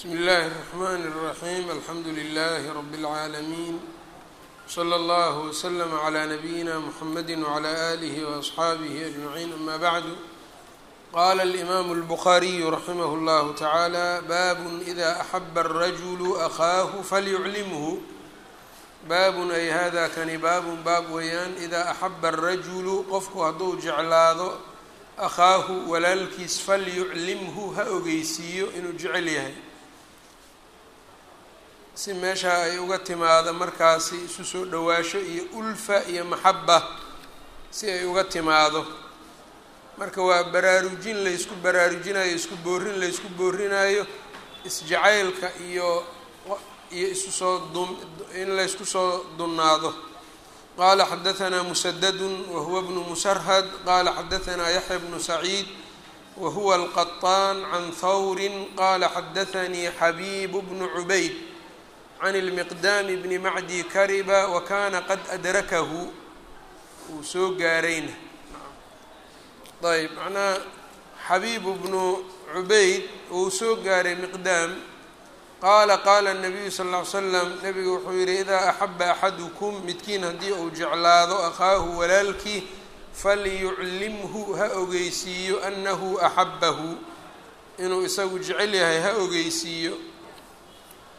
bsmi اllahi الرحmn الرaحيم alxamdu لlh رb العaalمين slى اllه وslm عlى نbyina mحamedi وعlى آlih وأصxaabih أجمعين ama bعd qala الإmam الbخariي raximh اllah taعalى bab إda أxab الrajul أkhaahu falyuclimhu baabun ay hada kani baabun baab weeyaan idaa axaba الrajulu qofku hadduu jeclaado akhaahu walaalkiis falyuclimhu ha ogeysiiyo inuu jecel yahay si meeshaa ay uga timaado markaasi isu soo dhowaasho iyo ulfa iyo maxaba si ay uga timaado marka waa baraarujin laysku baraarujinayo isku boorin laysku boorinayo isjacaylka iyo iyo isu soo dun in laysku soo dunnaado qala xadaثna msdd whuwa bnu msrhd qala xadaثna yaحya bnu saciid wahuwa الqطاn can hawri qala xadaثnii xabib bnu cubayd can الmiqdam bni macdi kariba wakana qad adrakahu uu soo gaarayna. ayb macnaha xabiib bnu cubayd uu soo gaaray miqdaam qaala qaala nabiyu sal ll ly slam nabigu wuxuu yidhi idaa axaba axadukum midkiin haddii uu jeclaado akhaahu walaalkii falyuclimhu ha ogeysiiyo annahu axabahu inuu isagu jecel yahay ha ogeysiiyo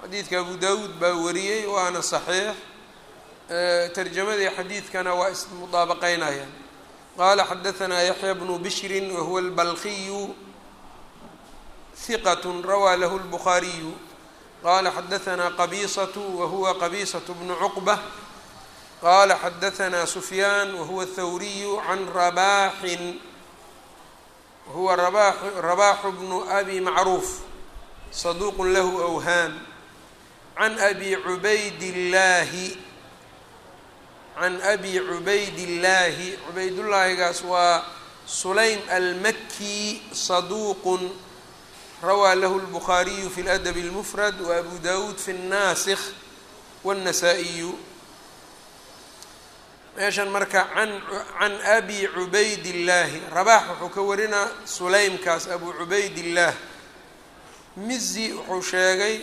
xadiidka abu daawuud baa wariyey waana saxiix. Tarjamadii xadiidkana waa ismudaabaqeynayaan qaala xadaanaa yaxya bnu bishrin wahuwa albalkiyu hiqat rawaa lahu lbukhaariyu qaala xadaanaa qabiisatu wahuwa qabiisatu bnu cuqba. Qaala xadaanaa sufyaan wahuwa thawriyu can rabaaxin wahuwa rabaaxu bnu abi macruuf. Saduuqun lahu whaam can abi cubayd اllaahi can abi cubayd اllaahi cubaydullaahigaas waa sulaym almaki saduq rawaa lahu lbukhaariyu fi ladab اlmufrad waabu dawuud fi الnaasikh wالnasaa-iyu meeshan marka an can abi cubayd illaahi rabax wuxuu ka warinaa sulaymkaas abu cubayd illaah mizi wuxuu sheegay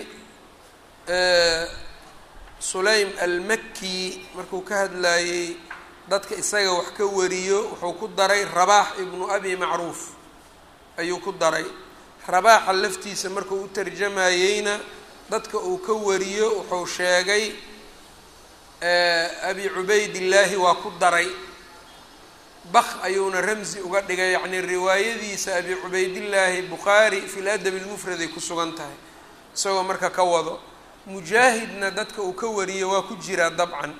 sulaym almaki markuu ka hadlayey dadka isaga wax ka wariyo wuxuu ku daray rabax ibnu abi macruuf. Ayuu ku daray. Rabaaxa laftiisa markuu u tarjamayeyna dadka uu ka wariyo wuxuu sheegay abi cubaydillaahi waa ku daray. Bak ayuuna ramzi uga dhigay yacnii riwaayadiisa abi cubaydillaahi bukhaari fi ladab ilmufrad ay ku sugan tahay isagoo marka ka wado mujaahidna dadka uu ka wariyo waa ku jiraa dabcan.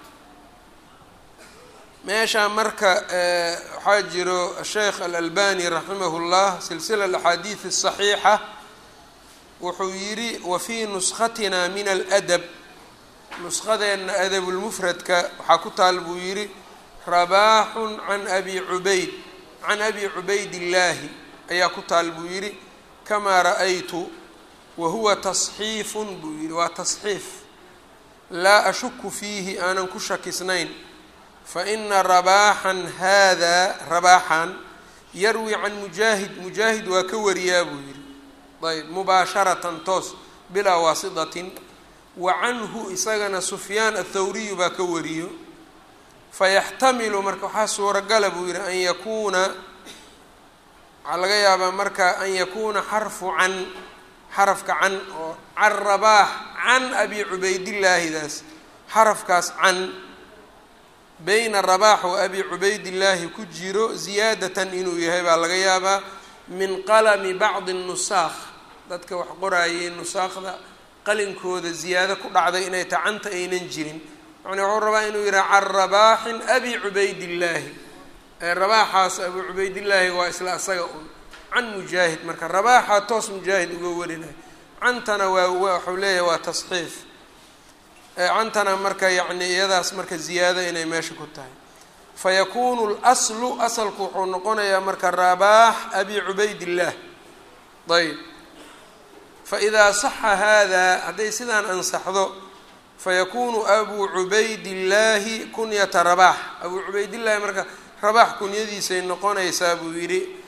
Meeshaa marka eh, waxaa jiro asheekh alalbani raximah اllah silsila alaxaadiid asaxiixa wuxuu yidhi wafii nuskatina min aladab. Nuskadeenna adabulmufradka waxaa ku taal buu yidhi rabaaxun can abi cubayd can abi cubayd illaahi ayaa ku taal buu yidhi kamaa ra'aytu wa huwa tasxiifun buu yidhi waa tasxiif. Laa ashuku fiihi aanan ku shakisnayn. Faina rabaaxan hada rabaaxan yarwi can mujaahid mujaahid waa ka wariyaa buu yidhi. Ayb mubaasharatan toos bilaa waasitatin. Wa canhu isagana sufyaan athawriyu baa ka wariyo. Fayaxtamilu marka waxaa suuragala buu yidhi an yakuuna waxaa laga yaabaa marka an yakuuna xarfu can xarafka can oo can rabaax can abi cubaydillaahidaas. Xarafkaas can bayna rabaax wa abi cubaydillaahi ku jiro ziyaadatan inuu yahay baa laga yaabaa min qalami bacdi nusaakh dadka wax qoraayay nusaakda qalinkooda ziyaado ku dhacday inay tacanta aynan jirin. Yani wuxuu rabaa inuu yidhaha can rabaaxin abi cubaydillaahi. Rabaaxaas abu cubaydillaahi waa isla asaga un can mujaahid marka rabaaxa toos mujaahid uga warinay. Cantana waa waxuu leeyahay waa tasxiif. Cantana marka yacni iyadaas marka ziyaado inay meesha ku tahay. Fayakunu اlaslu asalku wuxuu noqonayaa marka rabaax abi cubaydillaah ayb faidaa saxa hada hadday sidaan ansaxdo fayakunu abu cubaydillaahi kunyata rabaax. Abuu cubaydillaahi marka rabaax kunyadiisay noqonaysaa buu yidhi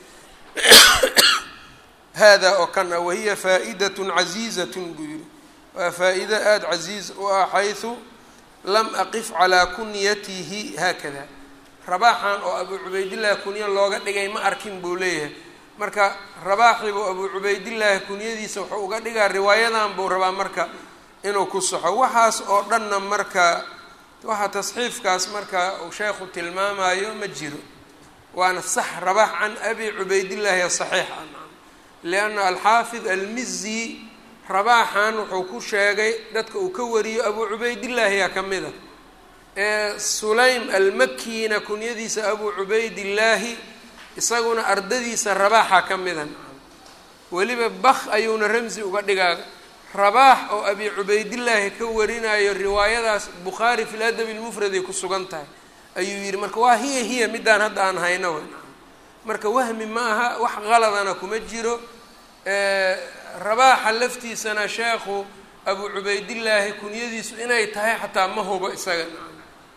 hada oo kan ah wahiya faa'idatun casiizatun buu yihi waa faa-ido aada casiiz u ah xaysu lam aqif calaa kunyatihi haakada rabaaxan oo abuu cubaydillahi kunyo looga dhigay ma arkin buu leeyahay marka rabaaxii buu abuu cubaydillaahi kunyadiisa wuxuu uga dhigaa riwaayadan buu rabaa marka inuu ku saxo waxaas oo dhanna marka waxa tasxiifkaas marka uu sheekhu tilmaamayo ma jiro waana sax rabaax can abi cubaydillaahi saxiix ah lianna alxaafid almizi rabaaxan wuxuu ku sheegay dadka uu ka wariyo abuu cubaydillaahi aa ka mid a ee sulaym almakiina kunyadiisa abuu cubaydillaahi isaguna ardadiisa rabaaxa ka mida weliba bak ayuuna ramsi uga dhigaa rabaax oo abi cubaydillaahi ka warinayo riwaayadaas bukhaari fi ladabi lmufrad ay ku sugan tahay ayuu yidhi marka waa hiya hiya midaan hadda aan hayno marka wahmi ma aha wax qaladana kuma jiro. Rabaaxa laftiisana sheekhu abuu cubaydillaahi kunyadiisu inay tahay xataa ma hubo isaga.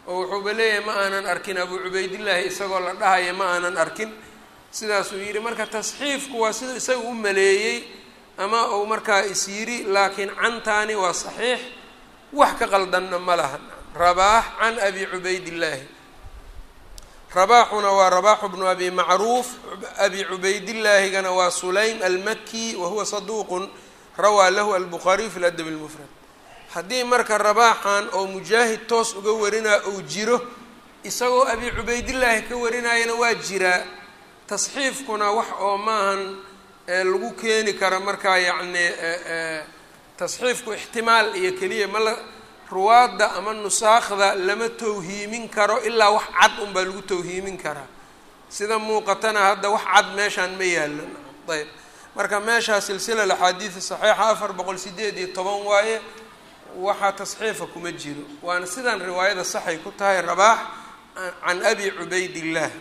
Oo wuxuuba leeyahay ma aanan arkin abuu cubaydillaahi isagoo la dhahaya ma aanan arkin. Sidaasuu yidhi marka tasxiifku waa siduu isaga u maleeyey ama uu markaa is yidhi laakiin cantaani waa saxiix wax ka qaldanna ma laha. Rabaax can abi cubaydillaahi rabaaxuna waa rabaaxu bnu abi macruuf abi cubaydillaahigana waa sulaym almaki wa huwa saduuqun rawaa lahu albukhaariyu fi ladabi lmufrad haddii marka rabaaxan oo mujaahid toos uga warinaa ou jiro isagoo abi cubaydillaahi ka warinayana waa jiraa tasxiifkuna wax oo maahan lagu keeni kara markaa yacni tasxiifku ixtimaal iyo keliya ma la ruwaadda ama nusaakhda lama tawhiimin karo ilaa wax cad unbaa lagu tawhiimin karaa. Sida muuqatana hadda wax cad meeshaan ma yaalan ayb. Marka meeshaa silsila axaadiida saxiixa afar boqol sideed iyo toban waaye waxaa tasxiifa kuma jiro. Waana sidaan riwaayada saxay ku tahay rabaax can abi cubaydillaah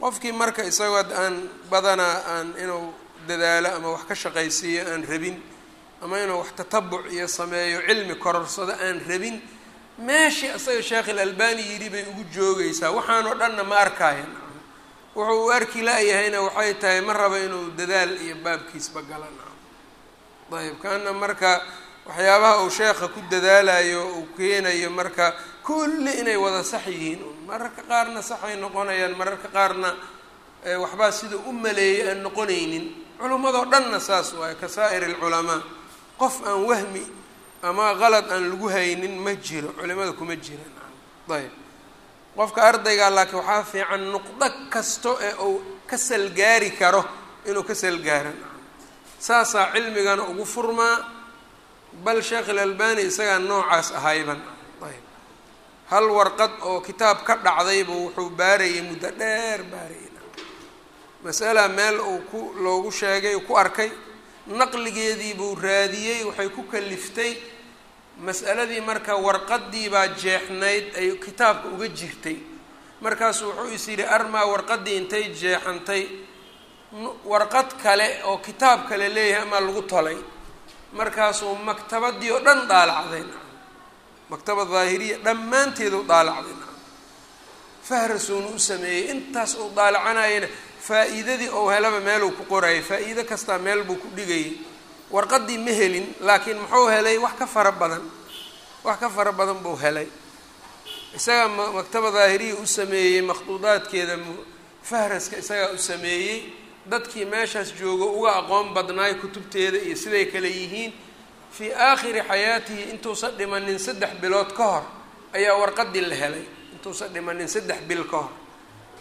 qofkii marka isagoo aan badanaa aan inuu dadaalo ama wax ka shaqaysiiyo aan rabin ama inuu wax tatabuc iyo sameeyo cilmi kororsado aan rabin meeshii isaga sheekh ilalbani yidhi bay ugu joogaysaa. Waxaanoo dhanna ma arkaayan wuxuu u arki la-yahayna waxay tahay ma raba inuu dadaal iyo baabkiisba galan ayb kaana marka waxyaabaha uu sheekha ku dadaalayo uu keenayo marka kulli inay wada sax yihiin. Mararka qaarna saxay noqonayaan mararka qaarna waxbaa sida u maleeyay aan noqonaynin. Culimmadoo dhanna saas waayo ka saa'ir alculamaa qof aan wahmi ama qalad aan lagu haynin ma jiro culimada kuma jiran ayb. Qofka ardaygaa laakiin waxaa fiican nuqdo kasto ee uu ka salgaari karo inuu ka salgaaran saasaa cilmigana ugu furmaa bal sheekh ilalbani isagaa noocaas ahayban. Ayb. Hal warqad oo kitaab ka dhacdaybu wuxuu baarayay muddo dheer baarayay. Masala meel uu ku loogu sheegay ku arkay naqligeedii buu raadiyey waxay ku kaliftay. Mas'aladii marka warqadii baa jeexnayd ay kitaabka uga jirtay. Markaasuu wuxuu is yidhi armaa warqadii intay jeexantay. Warqad kale oo kitaab kale leeyahay amaa lagu tolay. Markaasuu maktabadii oo dhan daalacday. Maktabad daahiriya dhammaanteedu daalacday. Fahrasuunu u sameeyey. Intaas uu daalacanayana faa-iidadii ou helaba meeluu ku qorayay faa-iido kastaa meel buu ku dhigayay warqadii ma helin laakiin muxuu helay wax ka fara badan. Wax ka fara badan buu helay. Isagaa maktaba daahiriya u sameeyey makhduudaadkeeda fahraska isagaa u sameeyey. Dadkii meeshaas joogo uga aqoon badnaay kutubteeda iyo siday kale yihiin. Fii aakhiri xayaatihi intuusan dhimanin saddex bilood ka hor ayaa warqadii la helay. Intuusan dhimanin saddex bil ka hor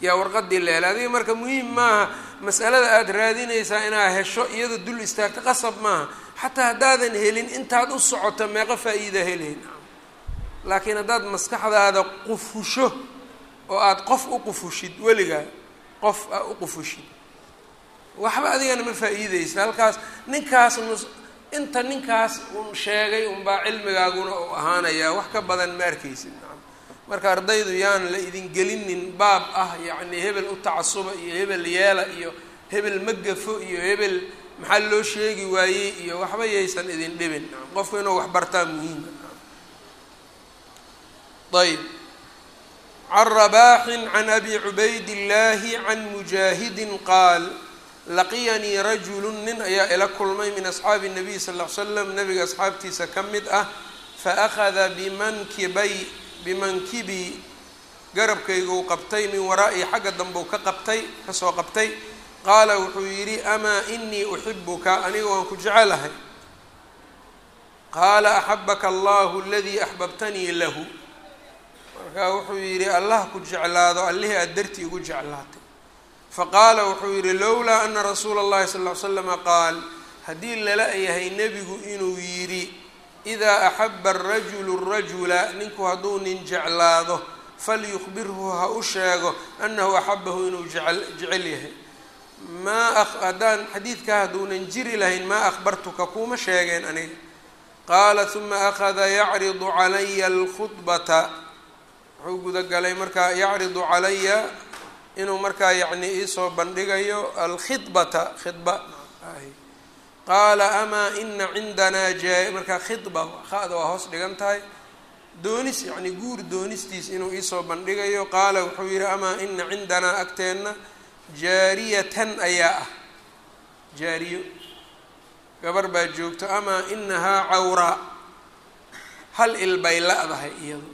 yaa warqadii la helay adiga marka muhiim maaha masalada aada raadinaysaa inaad hesho iyadoo dul istaagta qasab maaha. Xataa haddaadan helin intaad u socoto meeqo faa-iida helayn. Laakiin haddaad maskaxdaada qufusho oo aada qof u qufushid weligaa qof aa u qufushid. Waxba adigana ma faa-iideysa halkaas ninkaas nus inta ninkaas un sheegay unbaa cilmigaaguna uu ahaanayaa wax ka badan ma arkaysid marka ardaydu yaan la idin gelinin baab ah yacni hebel u tacasuba iyo hebel yeela iyo hebel magafo iyo hebel maxaa loo sheegi waayey iyo waxba yaysan idin dhibin. Qofku inuu wax bartaa muhiima ayb ah. can rabaaxin can abi cubayd illaahi can mujaahidin qaal laqiyanii rajulu nin ayaa ila kulmay min asxaabi nabiy sal l slam nabiga asxaabtiisa ka mid ah fa faakada bimankibay bimankibii garabkayguu qabtay min waraa'i xagga dambeu ka qabtay ka soo qabtay qaala wuxuu yidhi amaa inii uxibuka aniga waan ku jecelahay. Qaala axabaka allahu aladii axbabtanii lahu. Markaa wuxuu yidhi allah ku jeclaado allihii aada dartii igu jeclaatay. Faqaala wuxuu yidhi lowlaa ana rasuula اllahi sal ly slama qaal haddii lala yahay nebigu inuu yidhi idaa axaba arajulu rajula ninku hadduu nin jeclaado falyukhbirhu ha u sheego annahu axabahu inuu jecel yahay maa haddaan xadiidkaa hadduunan jiri lahayn maa akhbartuka kuuma sheegeen aniga qaala huma akhada yacridu calaya alkhudbata wuxuu gudagalay markaa yacridu calaya inuu markaa yacni iisoo bandhigayo alkhidbata khidba qaala amaa ina cindanaa jaa markaa khidba ha-da waa hoos dhigan tahay. Doonis yacni guur doonistiis inuu iisoo bandhigayo. Qaala wuxuu yidhi amaa ina cindanaa agteenna jaariyatan ayaa ah. Jaariyo. Gabar baa joogto amaa inahaa cawraa hal il bay la-dahay iyadu.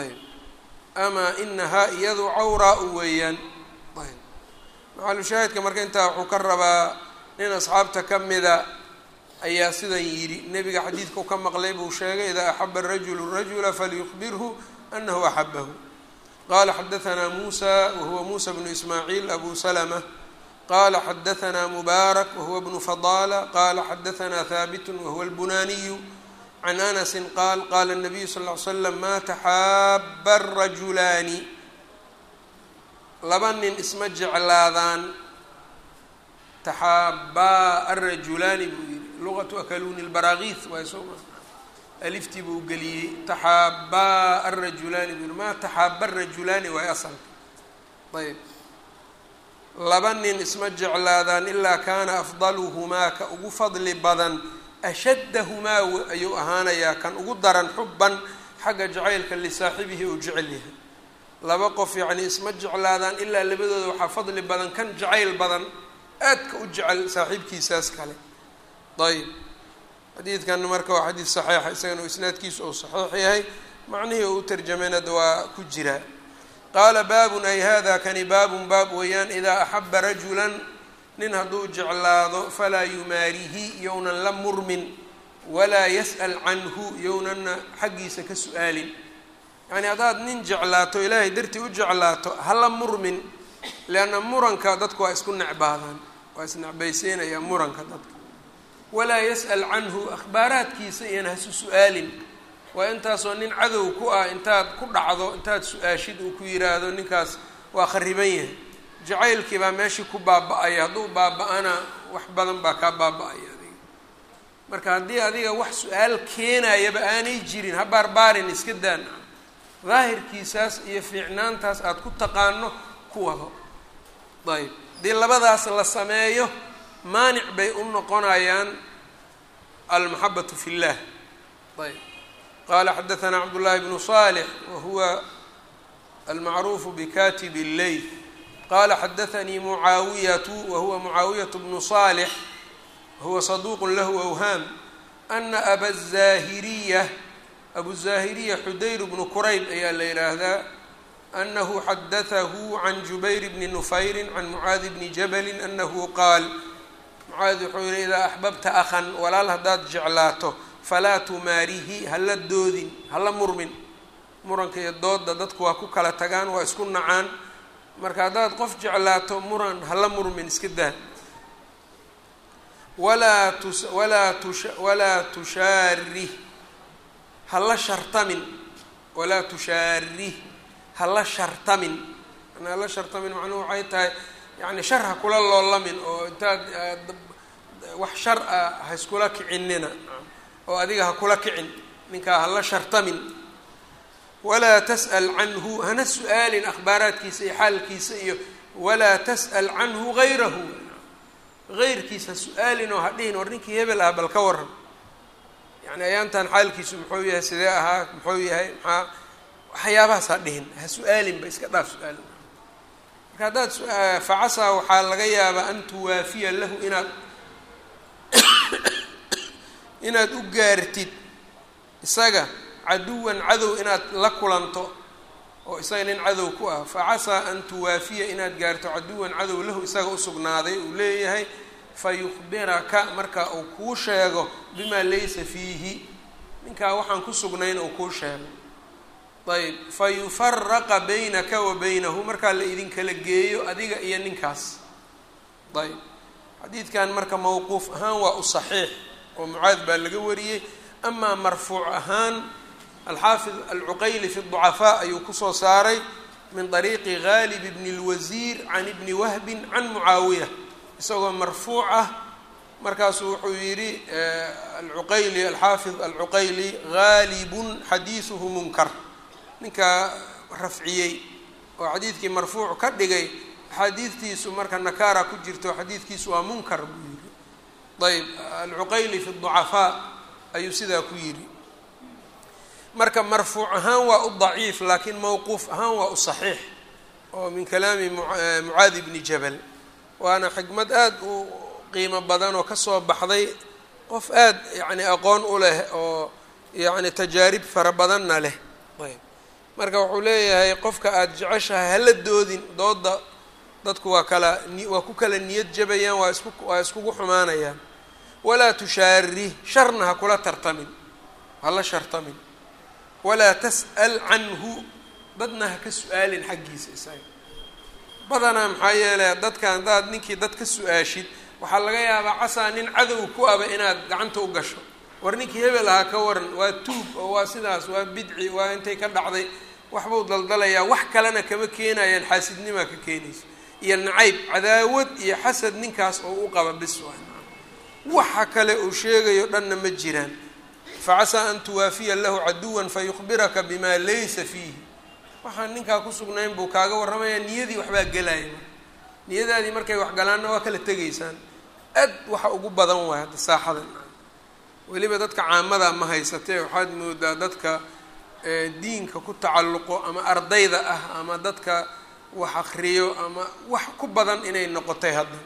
Ayb. Amaa inahaa iyadu cawraa u weeyaan. Ayb. Maxalushaahidka marka intaa wuxuu ka rabaa nin asxaabta ka mida ayaa sidan yidhi nebiga xadiidkau ka maqlay buu sheegay idaa axaba arajulu rajula falyukhbirhu anahu axabahu qala xadaanaa muusa wahuwa muusa bnu ismaaciil abu salma qala xadaanaa mubaarak wahuwa bnu fadala qala xadaanaa haabitun wahuwa lbunaaniyu can anasi qaal qala الnabiyu sal ly slam ma taxaaba rajulaani laba nin isma jeclaadaan taxaabaa arajulaani buu yihi luqatu akaluuni lbaraakiis waay sooma aliftii buu geliyey. Taxaabaa arajulaani buu yihi ma taxaaba arajulaani waay asalka? Ayb laba nin isma jeclaadaan ilaa kaana afdaluhumaa ka ugu fadli badan ashaddahumaa ayuu ahaanayaa kan ugu daran xuban xagga jacaylka lisaaxibihi uu jecel yahay. Laba qof yacnii isma jeclaadaan ilaa labadooda waxaa fadli badan kan jacayl badan aadka u jecel saaxiibkiisaas kale. Ayb xadiidkan marka waa xadiid saxiixa isagana isnaadkiisu uu saxiix yahay. Macnihii uu u tarjameynada waa ku jiraa qaala baabun ay hada kani baabun baab weeyaan idaa axaba rajulan nin hadduu jeclaado falaa yumaarihi yownan la murmin walaa yas'al canhu yownanna xaggiisa ka su'aalin. Yacni haddaad nin jeclaato ilaahay dartii u jeclaato hala murmin leanna muranka dadku waa isku necbaadaan waa isnecbaysiinayaa muranka dadka. Walaa yas'al canhu akhbaaraadkiisa iyana hasu su'aalin. Waa intaasoo nin cadow ku ah intaad ku dhacdo intaad su'aashid uu ku yiraahdo ninkaas waa khariban yahay. Jacaylkii baa meeshii ku baaba-aya hadduu baaba-ana wax badan baa kaa baaba-aya adiga. Marka haddii adiga wax su'aal keenayaba aanay jirin ha baarbaarin iska daan. Daahirkiisaas iyo fiicnaantaas aada ku taqaano ku wado. Ayb haddii labadaas la sameeyo maanic bay u noqonayaan almaxabatu fi llah ayb. Qala xadaanaa cabdullaahi bnu salix wahuwa almacruufu bikatib lleyl qala xadaanii mucaawiyatu wahuwa mucaawiyatu bnu salix wahuwa saduuq lahu awhaam ana aba zaahiriya abu zaahiriya xudayr bnu kurayb ayaa la yidhaahdaa anahu xadatahu can jubayr bni nufayri can mucaadi bni jabali anahu qaal mucaadi wuxuu yihi idaa axbabta akhan walaal haddaad jeclaato falaa tumaarihi hala doodin hala murmin muranka iyo dooda dadku waa ku kala tagaan waa isku nacaan marka haddaad qof jeclaato muran hala murmin iska daa walaa tus walaa tush walaa hala shartamin walaa tushaarih hala shartamin. Yani hala shartamin macnuhu waxay tahay yani shar ha kula loolamin oo intaad wax shar ah ha iskula kicinina. Oo adiga ha kula kicin ninkaa hala shartamin. Walaa tas'al canhu hana su'aalin akhbaaraadkiisa iyo xaalkiisa iyo walaa tas'al canhu gayrahu gayrkiisa su'aalin oo ha dhihin war ninkii hebel ah bal ka waran yani ayaantan xaalkiisu muxuu yahay sidee ahaa muxuu yahay maxaa waxyaabahaas ha dhihin ha su'aalinba iska dhaaf su'aalin marka haddaad facasaa waxaa laga yaabaa an tuwaafiya lahu inaad inaad u gaartid isaga caduwan cadow inaad la kulanto oo isaga nin cadow ku ah. Facasaa an tuwaafiya inaad gaarto caduwan cadow lahu isaga usugnaaday uu leeyahay fayukhbiraka marka uu kuu sheego bimaa laysa fiihi. Ninkaa waxaan ku sugnayn uu kuu sheego ayb fayufaraqa baynaka wa baynahu markaa la idinkala geeyo adiga iyo ninkaas. Ayb xadiidkan marka mawquuf ahaan waa u saxiix oo mucaad baa laga wariyey. Amaa marfuuc ahaan alxaafid alcuqayli fi ducafaa ayuu ku soo saaray min dariiqi gaalib bni اlwasiir can ibni wahbin can mucaawiya. Isagoo marfuuc ah markaasuu wuxuu yidhi alcuqayli alxaafid alcuqayli gaalibun xadiisuhu munkar ninkaa rafciyey oo xadiidkii marfuuc ka dhigay axaadiidtiisu marka nakaara ku jirto xadiidkiisu waa munkar buu yidhi. Ayb alcuqayli fi ducafaa ayuu sidaa ku yidhi. Marka marfuuc ahaan waa u daciif laakiin mawquuf ahaan waa u saxiix oo min kalaami mucaadi bni jabal. Waana xikmad aada u qiimo badan oo ka soo baxday qof aada yacni aqoon u leh oo yacni tajaarib fara badanna leh. Ayb marka wuxuu leeyahay qofka aada jeceshahay hala doodin. Dooda dadku waa kala waa ku kala niyad jabayaan waa isku waa iskugu xumaanayaan. Walaa tushaarih sharna ha kula tartamin. Hala shartamin. Walaa tas'al canhu dadna ha ka su'aalin xaggiisa isaga. Badanaa maxaa yeelay dadkan haddaad ninkii dad ka su'aashid waxaa laga yaabaa casaa nin cadow ku aba inaad gacanta u gasho. War ninkii hebel ahaa ka waran waa tuug oo waa sidaas waa bidci waa intay ka dhacday waxbuu daldalayaa wax kalena kama keenayaan xaasidnimaa ka keenaysa iyo nacayb cadaawad iyo xasad ninkaas oo u qaba bis waxa kale uu sheegayo dhanna ma jiraan. Facasaa an tuwaafiya lahu caduwan fayukhbiraka bima laysa fiihi. Waxaan ninkaa ku sugnayn buu kaaga warramayaa niyadii waxbaa gelaya niyadaadii markay wax galaanna waa kala tegaysaan. Aad waxa ugu badan waay hadda saaxada weliba dadka caamada ma haysatee waxaad moodaa dadka diinka ku tacalluqo ama ardayda ah ama dadka wax akriyo ama wax ku badan inay noqotay hadda.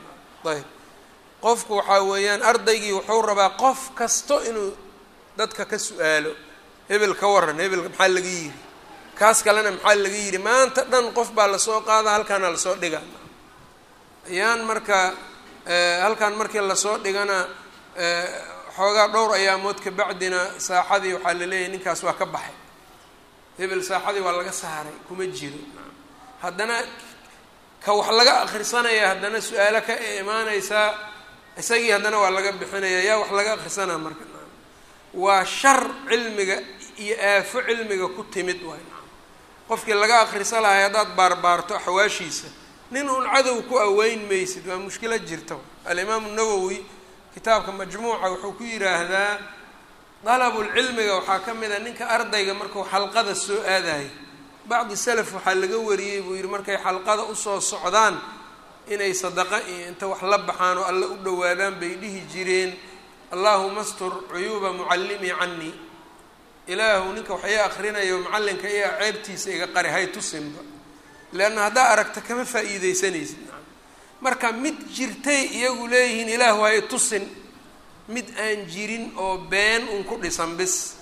Ayb. Qofku waxaa weeyaan ardaygii wuxuu rabaa qof kasto inuu dadka ka su'aalo. Hebel ka waran hebel maxaa laga yidhi? Kaas kalena maxaa laga yidhi? Maanta dhan qof baa la soo qaada halkaana la soo dhiga ayaan marka halkan markii la soo dhigana xoogaa dhowr ayaamood kabacdina saaxadii waxaa la leeyahay ninkaas waa ka baxay hebel saaxadii waa laga saaray kuma jiro haddana ka wax laga akrisanaya haddana su'aalo ka imaaneysaa isagii haddana waa laga bixinaya yaa wax laga akrisanaa marka. Waa shar cilmiga iyo aafo cilmiga ku timid waay qofkii laga akrisa lahay haddaad baarbaarto axwaashiisa nin uun cadow ku aweyn maysid waa mushkilad jirta. Alimaamu nawowi kitaabka majmuuca wuxuu ku dalabulcilmiga waxaa ka mid a ninka ardayga markuu xalqada soo aadayo bacdi salaf waxaa laga wariyey buu yidhi markay xalqada u soo socdaan inay sadaqa iyo inta wax la baxaan oo alle u dhowaadaan bay dhihi jireen allahuma astur cuyuuba mucallimii canii ilaahu ninka wax ii akrinayo macallinka iya ceebtiisa iga qari hay tusinba leanna haddaa aragta kama faa'iideysanaysid marka mid jirtay iyagu leeyihiin ilaahu hay tusin mid aan jirin oo been un ku dhisan bis.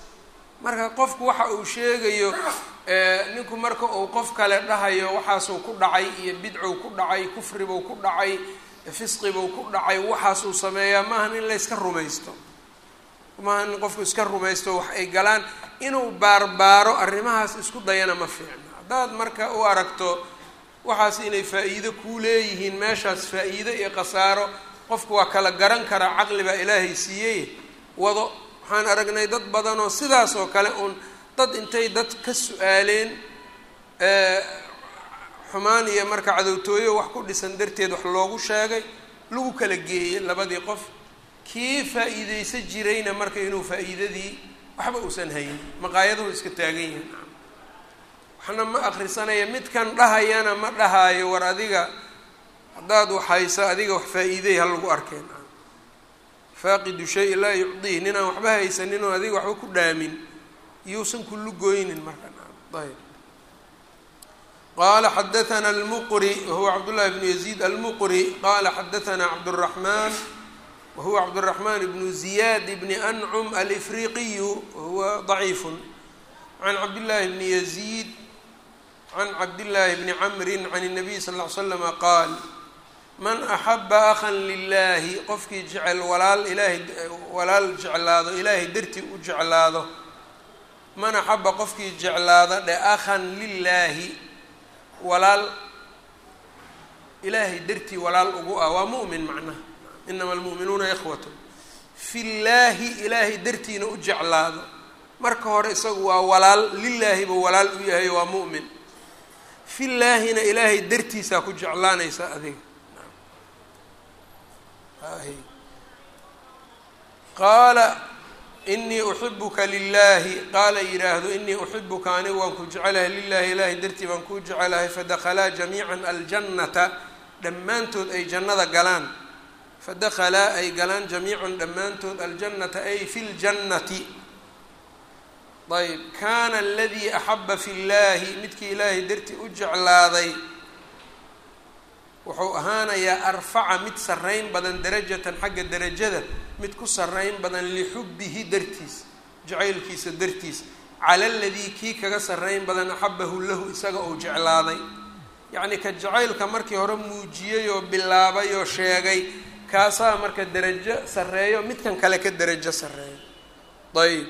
Marka qofku waxa uu sheegayo ninku marka uu qof kale dhahayo waxaasuu ku dhacay iyo bidcow ku dhacay kufribuu ku dhacay fisqibuu ku dhacay waxaasuu sameeyaa maahan in la yska rumaysto. Maaha in qofku iska rumaysto wax ay galaan. Inuu baarbaaro arrimahaas isku dayana ma fiicna. Haddaad marka u aragto waxaas inay faa'iido kuu leeyihiin meeshaas faa'iido iyo khasaaro qofku waa kala garan karaa caqli baa ilaahay siiyey. Wado waxaan aragnay dad badanoo sidaas oo kale uun dad intay dad ka su'aaleen xumaan iyo marka cadowtooyo wax ku dhisan darteed wax loogu sheegay lagu kala geeyey labadii qof. Kii faa'iideysa jirayna marka inuu faa'iidadii waxba uusan hayn maqaayaduhu iska taagan yahin waxna ma akrisanaya midkan dhahayana ma dhahaayo war adiga haddaad waxhaysa adiga wax faa-iiday ha lagu arkeen. Faaqidu shay laa yucdiih ninaan waxba haysanin oo adiga waxba ku dhaamin yuusan kulu goynin marka. Ayb. Qala xadaana almuqri wahuwa cabdullahi bnu yaziid almuqri qala xadaanaa cabduraxmaan wahuwa cabduraxmaan bnu ziyaad bni ancum alifriqiyu wahuwa daciifu can cabdillaahi bni yaziid can cabdillaahi bni camrin can الnabiy sal ll ly slama qaal man axaba akhan lilahi qofkii jecel walaal ilaahay walaal jeclaado ilaahay dartii u jeclaado. Man axaba qofkii jeclaada dhe akhan lilaahi walaal ilaahay dartii walaal ugu ah. Waa mu'min macnaha inama almu'minuuna ikhwatu. Fi llaahi ilaahay dartiina u jeclaado. Marka hore isagu waa walaal lilaahi buu walaal u yahay waa mu'min. Fi llaahina ilaahay dartiisaa ku jeclaanaysa adiga qaala inii uxibuka lilaahi qaala yidhaahdo inii uxibuka anigu waan ku jecelahay lilahi ilaahay dartii baan kuu jecelahay fadakhalaa jamiican aljannata. Dhammaantood ay jannada galaan. Fadakhalaa ay galaan jamiican dhammaantood aljannata ay fi ljannati ayb kaana aladii axaba fi llaahi midkii ilaahay dartii u jeclaaday wuxuu ahaanayaa arfaca mid sarrayn badan darajatan xagga derajada mid ku sarrayn badan lixubbihi dartiis jacaylkiisa dartiis. Cala aladii kii kaga sarrayn badan axabahu lahu isaga uu jeclaaday. Yacnii ka jacaylka markii hore muujiyey oo bilaabay oo sheegay kaasaa marka derajo sarreeyo midkan kale ka derajo sarreeyo. Ayb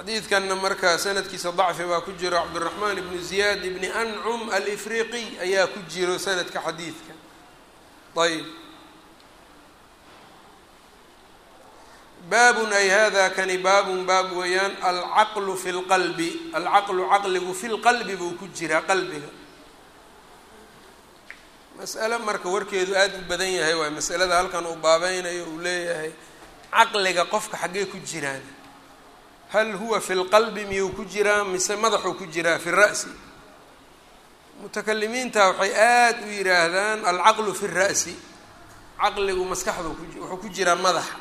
xadiidkanna marka sanadkiisa dacfi baa ku jiro cabdiraxmaan ibnu ziyaad ibni ancum alifriqiy ayaa ku jiro sanadka xadiidka. Ayb baabun ay hada kani baabun baab weeyaan alcaqlu fi lqalbi alcaqlu caqligu fi lqalbi buu ku jiraa qalbiga. Mas'ale marka warkeedu aada u badan yahay waay masalada halkan uu baabeynayo uu leeyahay. Caqliga qofka xaggee ku jiraan hal huwa fi lqalbi miyuu ku jiraa mise madaxuu ku jiraa fi ra'si mutakalimiinta waxay aada u yidhaahdaan alcaqlu fi ra'si caqligu maskaxdu wuxuu ku jiraa madaxa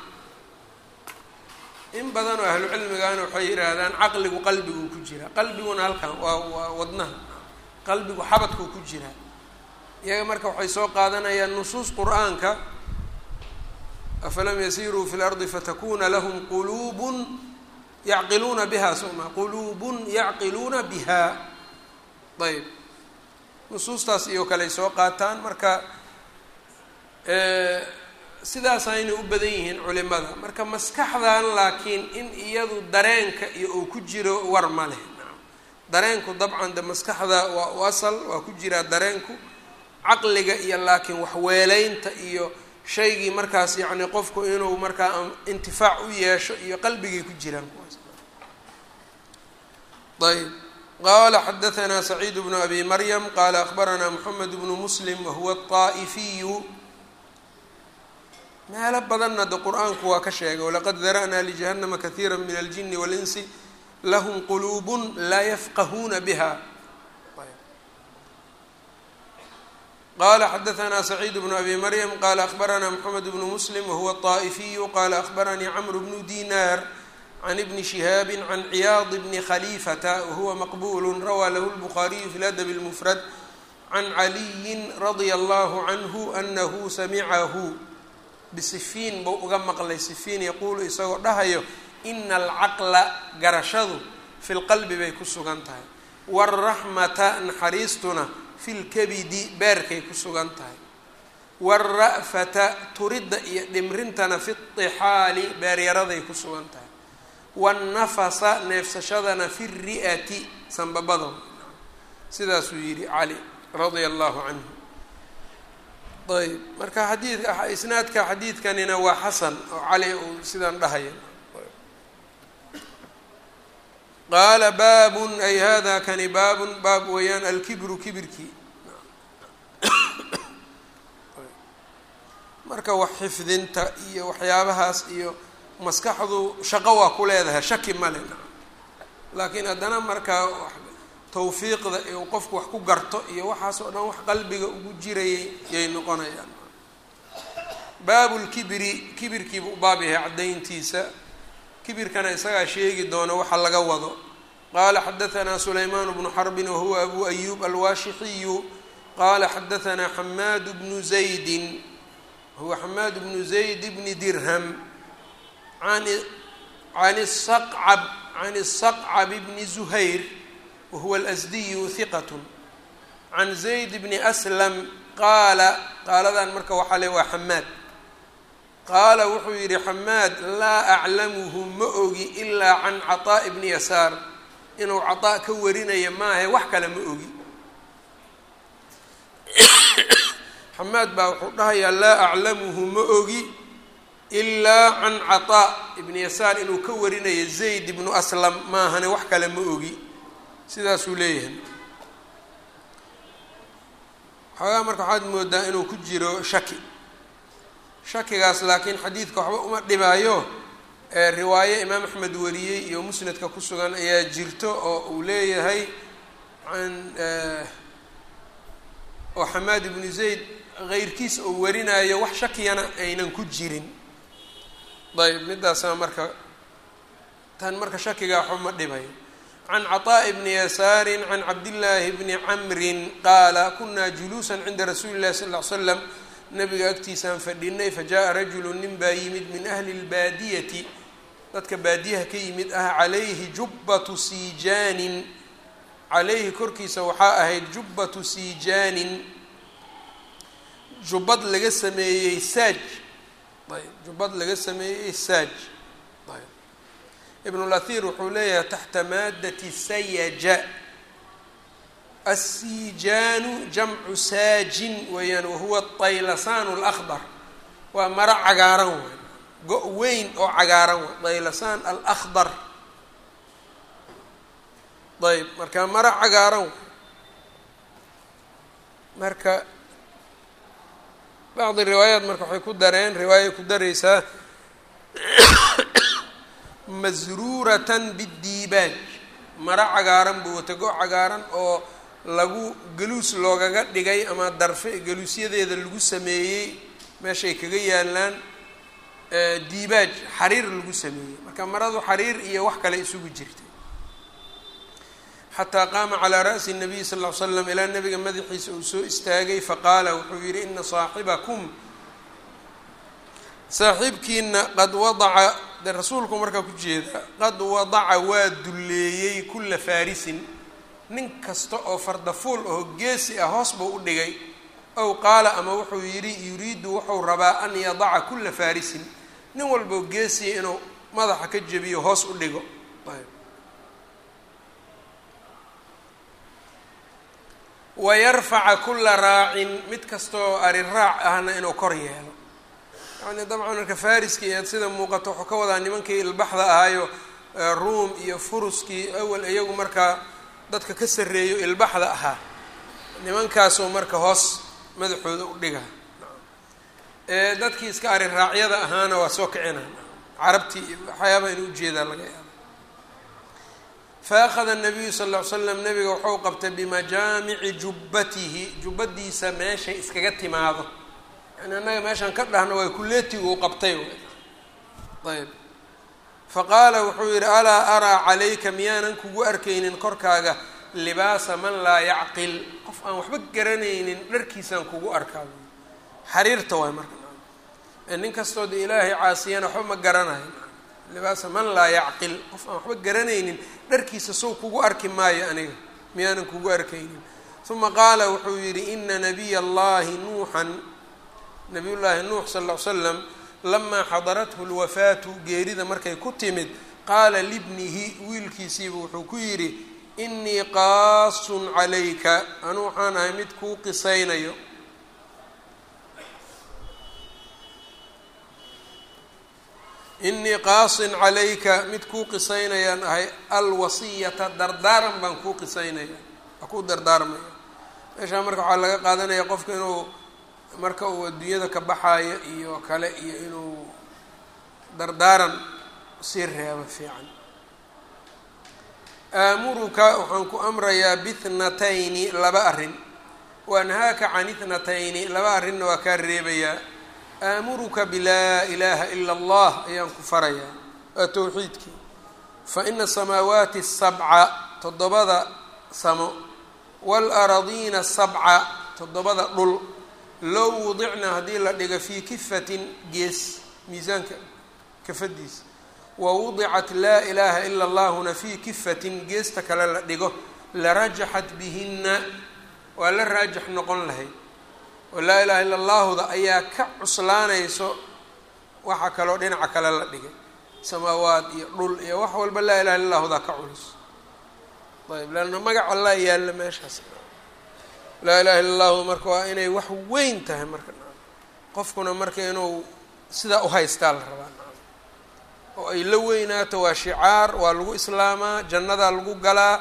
in badan oo ahlu cilmigana waxay yidhaahdaan caqligu qalbiguu ku jiraa qalbiguna halkan waa waa wadnaha qalbigu xabadkuu ku jiraa iyaga marka waxay soo qaadanayaan nusuus qur'aanka afalam yasiruu fi lardi fatakuna lahum quluubun yacqiluuna biha soma quluubun yacqiluuna biha. Ayb. Nusuustaas iyo kaley soo qaataan. Marka sidaasayna u badan yihiin culimada marka maskaxdan laakiin in iyadu dareenka iyo uu ku jiro war ma leh. Dareenku dabcan de maskaxda waa u asal waa ku jiraa dareenku caqliga iyo laakiin waxweeleynta iyo shaygii markaas yacni qofku inuu markaa intifaac u yeesho iyo qalbigay ku jiraan. Kuwaas ayb qala xadahanaa saciid bnu abi maryam qala akhbaranaa moxamed bnu muslim wahuwa طaa'ifiyu meelo badanna de qur'aanku waa ka sheegay walaqad dara'naa ljahannama kahiira min aljini walinsi lahm quluub laa yafqahuuna biha. qala xadaثna سacيid بن abi maryam qala akbarana mحamed بnu muslim wahuwa الطaaئifiyu qala akbaranii cmr bnu dinar can ibni shihaabi can ciyaad bni khaliifata wahuwa maqbul rawaa lahu lbukhaariyu fi ladab اlmufrad can caliyi radia allahu canhu anahu samicahu bisifiin buu uga maqlay sifiin yaquulu isagoo dhahayo ina alcaqla garashadu fi lqalbi bay ku sugan tahay wاlraxmata naxariistuna fi lkabidi beerkay ku sugan tahay. Wاlra'fata turidda iyo dhimrintana fi طixaali beeryaraday ku sugan tahay. Wannafasa neefsashadana fi ri'ati sanbabada sidaasuu yidhi cali radia allahu canhu ayb marka xadiidka isnaadka xadiidkanina waa xasan oo cali uu sidaan dhahaya qaala baabun ay hada kani baabun baab weeyaan alkibru kibirkii marka wax xifdinta iyo waxyaabahaas iyo maskaxdu shaqo waa ku leedahay shaki male laakiin haddana markaa tawfiiqda iyo qofku wax ku garto iyo waxaas oo dhan wax qalbiga ugu jirayay yay noqonayaan baabu lkibri kibirkiibu u baab yahay caddayntiisa kibirkana isagaa sheegi doono waxa laga wado. Qaala xadaanaa sulaymaan bnu xarbin wahuwa abu ayub alwaashixiyu qaala xadaanaa xamaad bnu zaydin wahuwa xamaad bnu zayd bni dirham. An an saqcab can saqcab bni zuhayr wahuwa alasdiyu hiqat can zayd bni aslam qaala qaaladan marka waxaa le waa xamaad qaala wuxuu yidhi xamaad laa aclamuhu ma ogi ilaa can cataa ibni yasaar. Inuu cataa ka warinaya maahe wax kale ma ogi. Xamaad baa wuxuu dhahayaa laa aclamuhu ma ogi ilaa can caaa ibni yasaar inuu ka warinayo zayd ibnu aslam. Maahane wax kale ma ogi. Sidaasuu leeyahay. Xoogaa marka waxaad moodaa inuu ku jiro shaki shakigaas laakiin xadiidka waxba uma dhibaayo riwaaye imaam axmed wariyey iyo musnadka ku sugan ayaa jirto oo uu leeyahay an oo xamaad ibnu zayd keyrkiis uu warinayo wax shakiyana aynan ku jirin ayb midaasa marka tan marka shakigaa waxba ma dhibayo can caطaaءi bni yasaari can cabdillaahi bni camrin qaala kunaa juluusan cinda rasuuli اllahi sal ly slam nabiga agtiisaan fadhinay fajaءa rajulu nin baa yimid min ahli اlbaadiyati dadka baadiyaha ka yimid ah calayhi jubbatu siijaanin calayhi korkiisa waxaa ahayd jubbatu siijaanin jubbad laga sameeyey saaj ayb jubbad laga sameeyey saaj ayb ibn اlahiir wuxuu leeyahay taxta maadati sayaja asiijaanu jamcu saajin weeyaan wahuwa daylasaanu alakhdar waa maro cagaaran waay go- weyn oo cagaaran waay daylasaan alakhdar ayb marka maro cagaaran waay marka bacdi riwaayaat marka waxay ku dareen riwaayay ku daraysaa masruuratan bidiibaaj maro cagaaran buu wata go- cagaaran oo lagu galuus loogaga dhigay ama darfe galuusyadeeda lagu sameeyey meeshay kaga yaalaan diibaaj xariir lagu sameeyey. Marka maradu xariir iyo wax kale isugu jirtay. Xataa qaama calaa ra'si nabiy sal ll slam ilaa nabiga madaxiisa uu soo istaagay faqaala wuxuu yidhi ina saaxibakum. Saaxiibkiina qad wadaca de rasuulku markaa ku jeeda qad wadaca waa dulleeyey kulla faarisin nin kasta oo fardafuul oo geesi ah hoos buu u dhigay ow qaala ama wuxuu yidhi yuriidu wuxuu rabaa an yadaca kulla faarisin. Nin walboo geesiya inuu madaxa ka jebiyo hoos u dhigo. Wayarfaca kulla raacin mid kastaoo ari raac ahna inuu kor yeelo. Yani dabcan marka fariski eed sida muuqato wuxuu ka wadaa nimankii ilbaxda ahaayo ruum iyo furuskii awal iyagu markaa dadka ka sarreeyo ilbaxda ahaa nimankaasoo marka hoos madaxooda u dhiga. Dadkii iska ari raacyada ahaana waa soo kicina. Carabtii iyo waxyaabaha inuu u jeedaa laga yaaba fa akhada nabiyu sal ll ly slam nabiga wuxuu qabtay bimajaamici jubbatihi jubbadiisa meeshay iskaga timaado. Yani annaga meeshaan ka dhahno waa kuleetigu u qabtay ayb faqaala wuxuu yidhi alaa araa calayka miyaanan kugu arkaynin korkaaga? Libaasa man laa yacqil. Qof aan waxba garanaynin dharkiisaan kugu arkaa. Xariirta waay marka. Nin kastoo ilaahay caasiyana waxba ma garanayo libaasa man laa yacqil. Qof aan waxba garanaynin dharkiisa sow kugu arki maayo aniga miyaanan kugu arkaynin. Uma qaala wuxuu yidhi ina nabiya allahi nuuxan. Nabiy llaahi nuux sal ll ly slam lamaa xadarathu lwafaatu geerida markay ku timid qaala libnihi wiilkiisiiba wuxuu ku yidhi inii qaasun calayka anu waxaan ahay mid kuu qisaynayo inii qaasin calayka mid kuu qisaynayaan ahay alwasiyata dardaaran baan kuu qisaynaya waa kuu dardaarmaya meeshaa marka waxaa laga qaadanaya qofka inuu marka uu adduunyada ka baxaayo iyo kale iyo inuu dardaaran sii reebo fiican. Aamuruka waxaan ku amrayaa bithnatayni laba arrin. Waanhaaka can ithnatayni laba arrinna waa kaa reebayaa. Aamuruka bilaa ilaaha ila allah ayaan ku farayaa towxiidkii fa ina samaawaati sabca toddobada samo. Waalaradiina sabca toddobada dhul low wudicna haddii la dhigo fii kifatin gees miisaanka kafadiisa wa wudicat laa ilaaha ila allahuna fii kifatin geesta kale la dhigo larajaxat bihinna waa la raajax noqon lahayd. Oo laa ilaha illa allahuda ayaa ka cuslaanayso waxa kaloo dhinaca kale la dhigay. Samaawaad iyo dhul iyo wax walba laa ilaha illa allahudaa ka culus ayb leanna magac allah yaalla meeshaas laa ilaha illa allahu marka waa inay wax weyn tahay marka. Qofkuna marka inuu sidaa uhaystaa la rabaa. Oo ay la weynaato waa shicaar waa lagu islaamaa jannadaa lagu galaa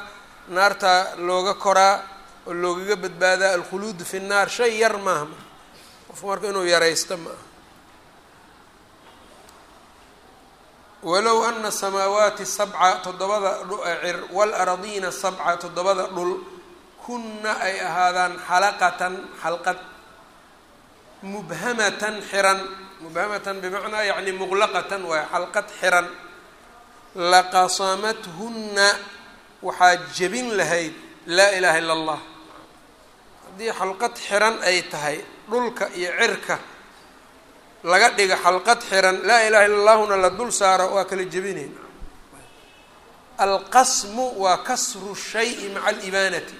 naartaa looga koraa oo loogaga badbaadaa alkhuluud fi nnaar shay yar maaha marka. Qofku marka inuu yaraysto ma aha walow ana samaawaati sabca toddobada cir waalaradiina sabca toddobada dhul kunna ay ahaadaan xalaqatan xalqad mubhamatan xiran. Mubhamatan bimacnaa yacni muqlaqatan waay xalqad xiran. Laqasamathunna waxaa jebin lahayd laa ilaha illa allah haddii xalqad xiran ay tahay dhulka iyo cirka laga dhiga xalqad xiran laa ilaha illa allahuna la dul saaro waa kala jebinayn alqasmu waa kasru shayi maca alibaanati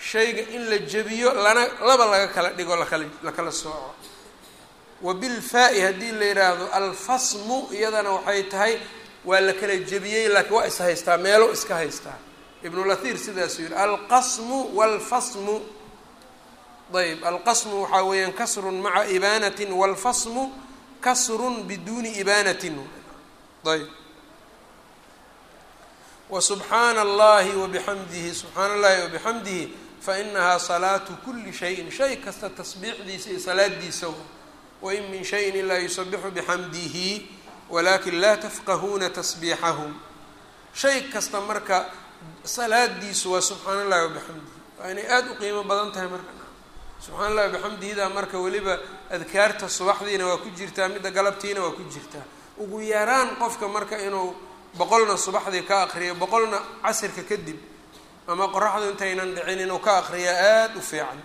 shayga in la jebiyo lana laba laga kala dhigo lakala la kala sooco. Wa bilfaa-i haddii la yidhaahdo alfasmu iyadana waxay tahay waa la kala jebiyey laakiin waa is haystaa meelo iska haystaa. Ibnulahir sidaasuu yihi alqasmu walfasmu ayb alqasmu waxaa weeyaan kasrun maca ibaanatin walfasmu kasrun biduuni ibaanatin. Ayb wasubxaana allahi wabixamdihi subxaana allahi wabixamdihi fainahaa salaatu kuli shayin shay kasta tasbiixdiisa iyo salaadiisa wain min shayin ilaa yusabixu bixamdihi walakin laa tafqahuuna tasbiixahum shay kasta marka salaadiisu waa subxaana allahi wabixamdihi waa inay aada u qiimo badan tahay marka subxana allahi wabixamdihidaa marka weliba adkaarta subaxdiina waa ku jirtaa midda galabtiina waa ku jirtaa ugu yaraan qofka marka inuu boqolna subaxdii ka aqriyo boqolna casirka kadib ama qoraxdu intaynan dhicin inuu ka aqriya aada u fiican.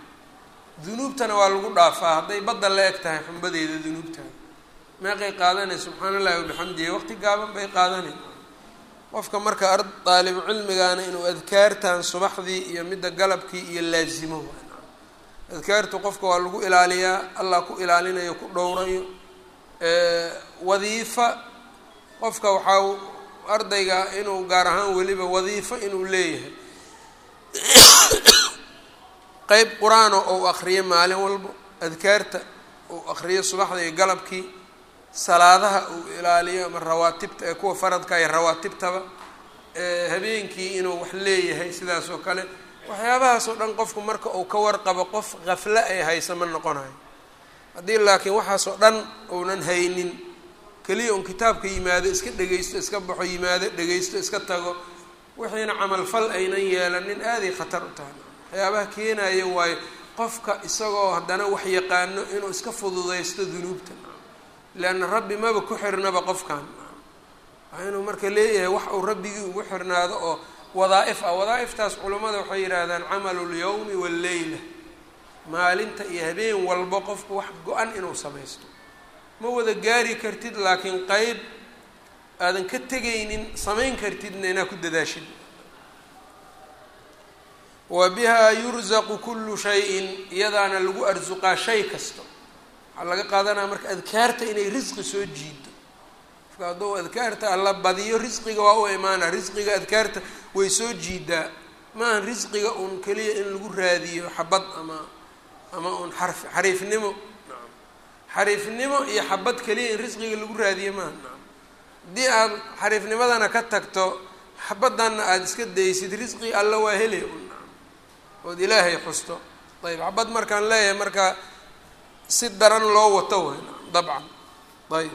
Dunuubtana waa lagu dhaafaa hadday badda la eg tahay xumbadeeda dunuubtaada meeqay qaadanay subxaana allahi wabixamdihi waqti gaaban bay qaadanay. Qofka marka ar daalibu cilmigaana inuu adkaartan subaxdii iyo midda galabkii iyo laazimo adkaartu qofka waa lagu ilaaliyaa allah ku ilaalinayo ku dhowrayo wadiifa. Qofka waxaa ardayga inuu gaar ahaan weliba wadiifo inuu leeyahay qeyb qur'aano ou akriyo maalin walbo adkaarta uu akriyo subaxda iyo galabkii salaadaha uu ilaaliyo ama rawaatibta ee kuwa faradka iyo rawaatibtaba habeenkii inuu wax leeyahay sidaas oo kale waxyaabahaas oo dhan qofku marka uu ka warqabo qof kafle ay haysa ma noqonayo haddii laakiin waxaasoo dhan uunan haynin keliya un kitaabka yimaado iska dhegaysto iska baxo yimaado dhegaysto iska tago wixiina camalfal aynan yeelanin aaday khatar u tahay. Waxyaabaha keenaya waayo qofka isagoo haddana wax yaqaano inuu iska fududaysto dunuubta. Leanna rabbi maba ku xirnaba qofkan. Waa inuu marka leeyahay wax uu rabbigii ugu xirnaado oo wadaa-if ah. Wadaa-iftaas culammada waxay yidhaahdaan camalu lyawmi walleyla maalinta iyo habeen walbo qofku wax go-an inuu samaysto. Ma wada gaari kartid laakiin qeyb aadan ka tegaynin samayn kartidna inaad ku dadaashid. Wa bihaa yurzaqu kullu shayin iyadaana lagu arsuqaa shay kasta waxaa laga qaadanaya marka adkaarta inay risqi soo jiido qofka hadduu adkaarta alla badiyo risqiga waa u imaana risqiga adkaarta way soo jiidaa maaha risqiga uun keliya in lagu raadiyo xabad ama ama uun xarf xariifnimo. Xariifnimo iyo xabad keliya in risqiga lagu raadiyo maaha haddii aad xariifnimadana ka tagto xabaddanna aada iska daysid risqi alla waa un ood ilaahay xusto. Ayb xabad markaan leeyahay marka si daran loo wato way dabcan. Ayb.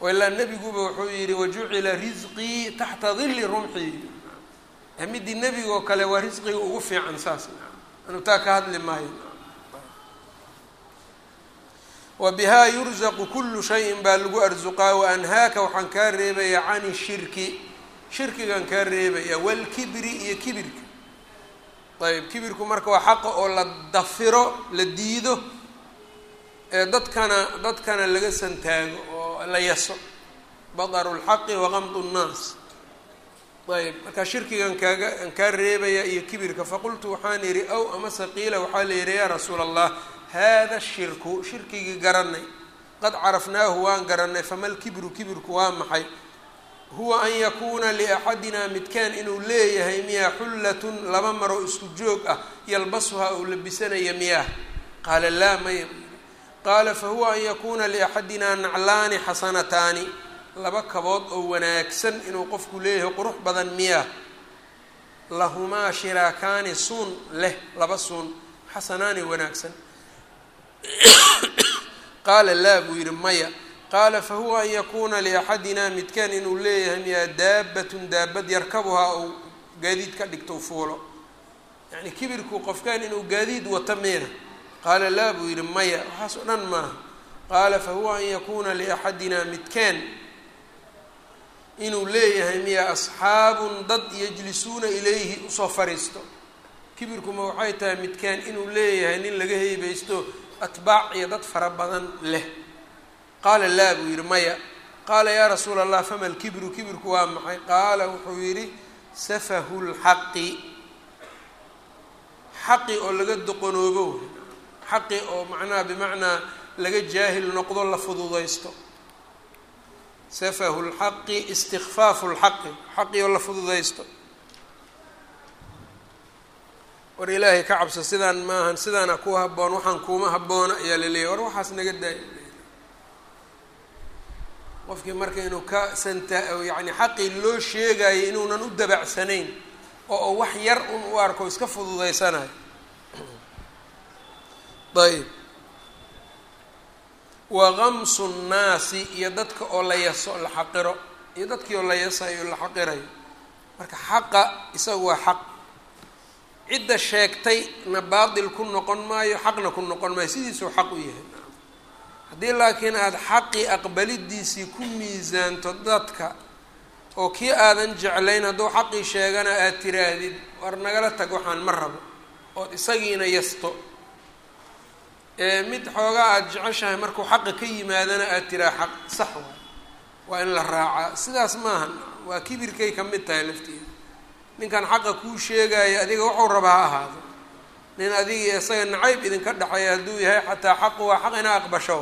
Ilaa nebiguba wuxuu yihi wajucila risqii taxta dilli rumxii midii nebigoo kale waa risqiga ugu fiican saas. Anu taa ka hadli maayo wa bihaa yursaqu kullu shayin baa lagu arsuqaa wa anhaaka waxaan kaa reebayaa cani shirki shirkigan kaa reebaya walkibri iyo kibirka. Ayb kibirku marka waa xaqa oo la dafiro la diido ee dadkana dadkana laga santaago oo la yaso badaru lxaqi waqamdu nnaas ayb marka shirkigan kaaga aan kaa reebaya iyo kibirka faqultu waxaan idhi ow amase qiila waxaa la yidhi yaa rasuula allah hada shirku shirkigii garanay qad carafnaahu waan garanay fama lkibru kibirku waa maxay huwa an yakuuna liaxadina midkaan inuu leeyahay miyaa xullatun laba maro isku joog ah yalbasuhaa uu labisanaya miyaah qaala laa maya qaala fahuwa an yakuuna liaxadina naclaani xasanataani laba kabood oo wanaagsan inuu qofku leeyahay qurux badan miyaa lahumaa shiraakaani suun leh laba suun xasanaani wanaagsan qaala laa buu yidhi maya. Qaala fahuwa an yakuuna liaxadina midkaan inuu leeyahay miyaa daabatun daabad yarkabuhaa ou gaadiid ka dhigto fuulo? Yacni kibirku qofkaan inuu gaadiid wato miya qaala laa buu yidhi maya. Waxaas o dhan maaha. Qaala fahuwa an yakuuna liaxadina midkaan inuu leeyahay miyaa asxaabun dad yajlisuuna ilayhi u soo fariisto? Kibirkuma waxay tahay midkaan inuu leeyahay nin laga heybeysto atbaac iyo dad fara badan leh. Qaala laa buu yidhi maya. Qaala yaa rasuula allah fama lkibru kibirku waa maxay? Qaala wuxuu yidhi safahu lxaqi. Xaqi oo laga doqonoobo xaqi oo macnaha bimacnaa laga jaahil noqdo la fududaysto. Safahu lxaqi istikfaafu lxaqi. Xaqi oo la fududaysto war ilaahay ka cabso sidaan maahan sidaana ku habboon waxaan kuuma habboona ayaa la leeyahy war waxaas naga daaya qofkii marka inuu ka santa yacni xaqii loo sheegayo inuunan u dabacsanayn oo wax yar un u arko iska fududaysanayo. Ayb wa gamsu nnaasi iyo dadka oo la yaso la xaqiro iyo dadkii oo la yasayo la xaqirayo. Marka xaqa isaga waa xaq cidda sheegtay na baatil ku noqon maayo xaqna ku noqon maayo sidiisuu xaq u yahay. Haddii laakiin aada xaqii aqbalidiisii ku miisaanto dadka oo kii aadan jeclayn hadduu xaqii sheegana aada tiraahdid war nagala tag waxaan ma rabo ood isagiina yasto. Ee mid xoogaa aada jeceshahay markuu xaqa ka yimaadana aada tiraa xaq sax waay. Waa in la raacaa. Sidaas maahan waa kibirkay ka mid tahay lafteeda ninkan xaqa kuu sheegaayo adiga wuxuu rabaa ha ahaado. Nin adiga isaga nacayb idinka dhexeeya hadduu yahay xataa xaqu waa xaq inaa aqbasho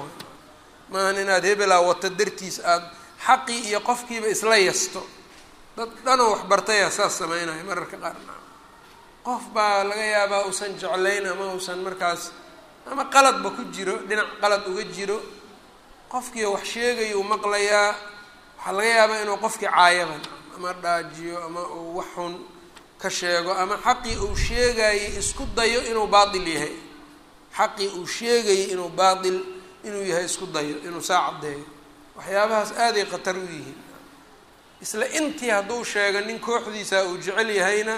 maahan inaad hebelaa wato dartiis aada xaqii iyo qofkiiba isla yasto dad dhanoo waxbartaya saas sameynaya mararka qaarna. Qof baa laga yaabaa uusan jeclayn ama uusan markaas ama qaladba ku jiro dhinac qalad uga jiro. Qofkii wax sheegayuu maqlayaa waxaa laga yaabaa inuu qofkii caayaban ama dhaajiyo ama uu wax xun ka sheego ama xaqii uu sheegayay isku dayo inuu baatil yahay. Xaqii uu sheegayay inuu baatil inuu yahay isku dayo inuu saa caddeeyo waxyaabahaas aaday khatar u yihiin. Isla intii hadduu sheego nin kooxdiisa uu jecel yahayna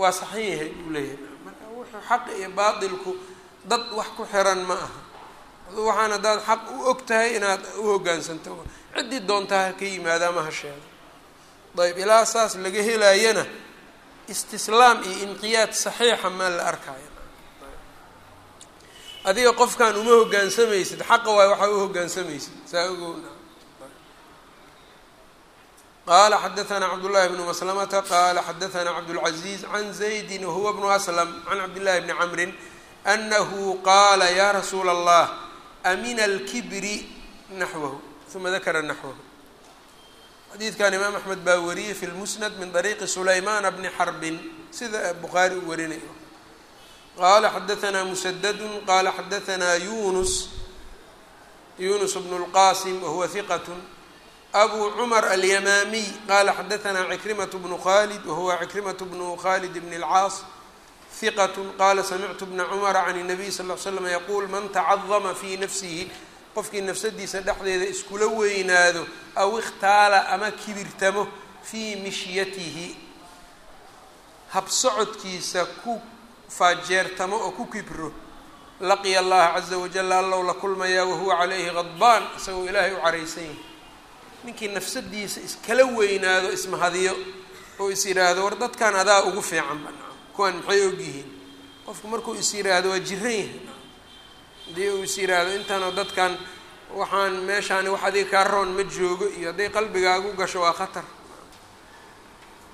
waa saxan yahay buu leeyahay. Marka wuxuu xaqi iyo baatilku dad wax ku xiran ma aha. Waxaan haddaad xaq u og tahay inaad u hoggaansanto ciddii doontaa ha ka yimaada ama ha sheego ayb ilaa saas laga helaayana istislaam iyo inqiyaad saxiixa maa la arkaayo adiga qofkan uma hoggaansamaysid xaqa waay waxaa u hoggaansamaysid saa ogowna qala xadaثna cabdالlahi bn maslamata qala xadaثna cabdالcaزiz can zaydi wahuwa bnu aslam can cabdillahi bni camri anahu qaala ya rasuula اllah amina اlkibri naxwahu uma dakara naxwahu xadiidkan imaam axmed baa wariyey fi lmusnad min طariiqi sulaymaana bni xarbin sida bukhaari u warinayo qala xadaثna musadadu qala xadaثna yunus yunus bn اlqasim wahuwa hiqat abu cmar alyamaamiy qala xadaثna cikrimaة bnu khalid wahuwa cikrimaة bnu khalid bn اlcaas hiqat qala samictu bna cumara can الnabiy sal ll ly slam yaquul man tacadama fi nafsihi qofkii nafsadiisa dhexdeeda iskula weynaado aw ikhtaala ama kibirtamo fii mishyatihi. Habsocodkiisa ku faajeertamo oo ku kibro. Laqiya allaha caza wajalla allow la kulmayaa wahuwa calayhi qadbaan isagoo ilaahay u caraysan yahay. Ninkii nafsadiisa iskala weynaado ismahadiyo oo is yidhaahdo war dadkan adaa ugu fiican banaa kuwaan maxay ogyihiin qofku markuu is yidhaahdo waa jiran yahay haddii uu is yidhaahdo intaanoo dadkan waxaan meeshaani wax adiga kaa roon ma joogo iyo hadday qalbigaagu gasho waa khatar.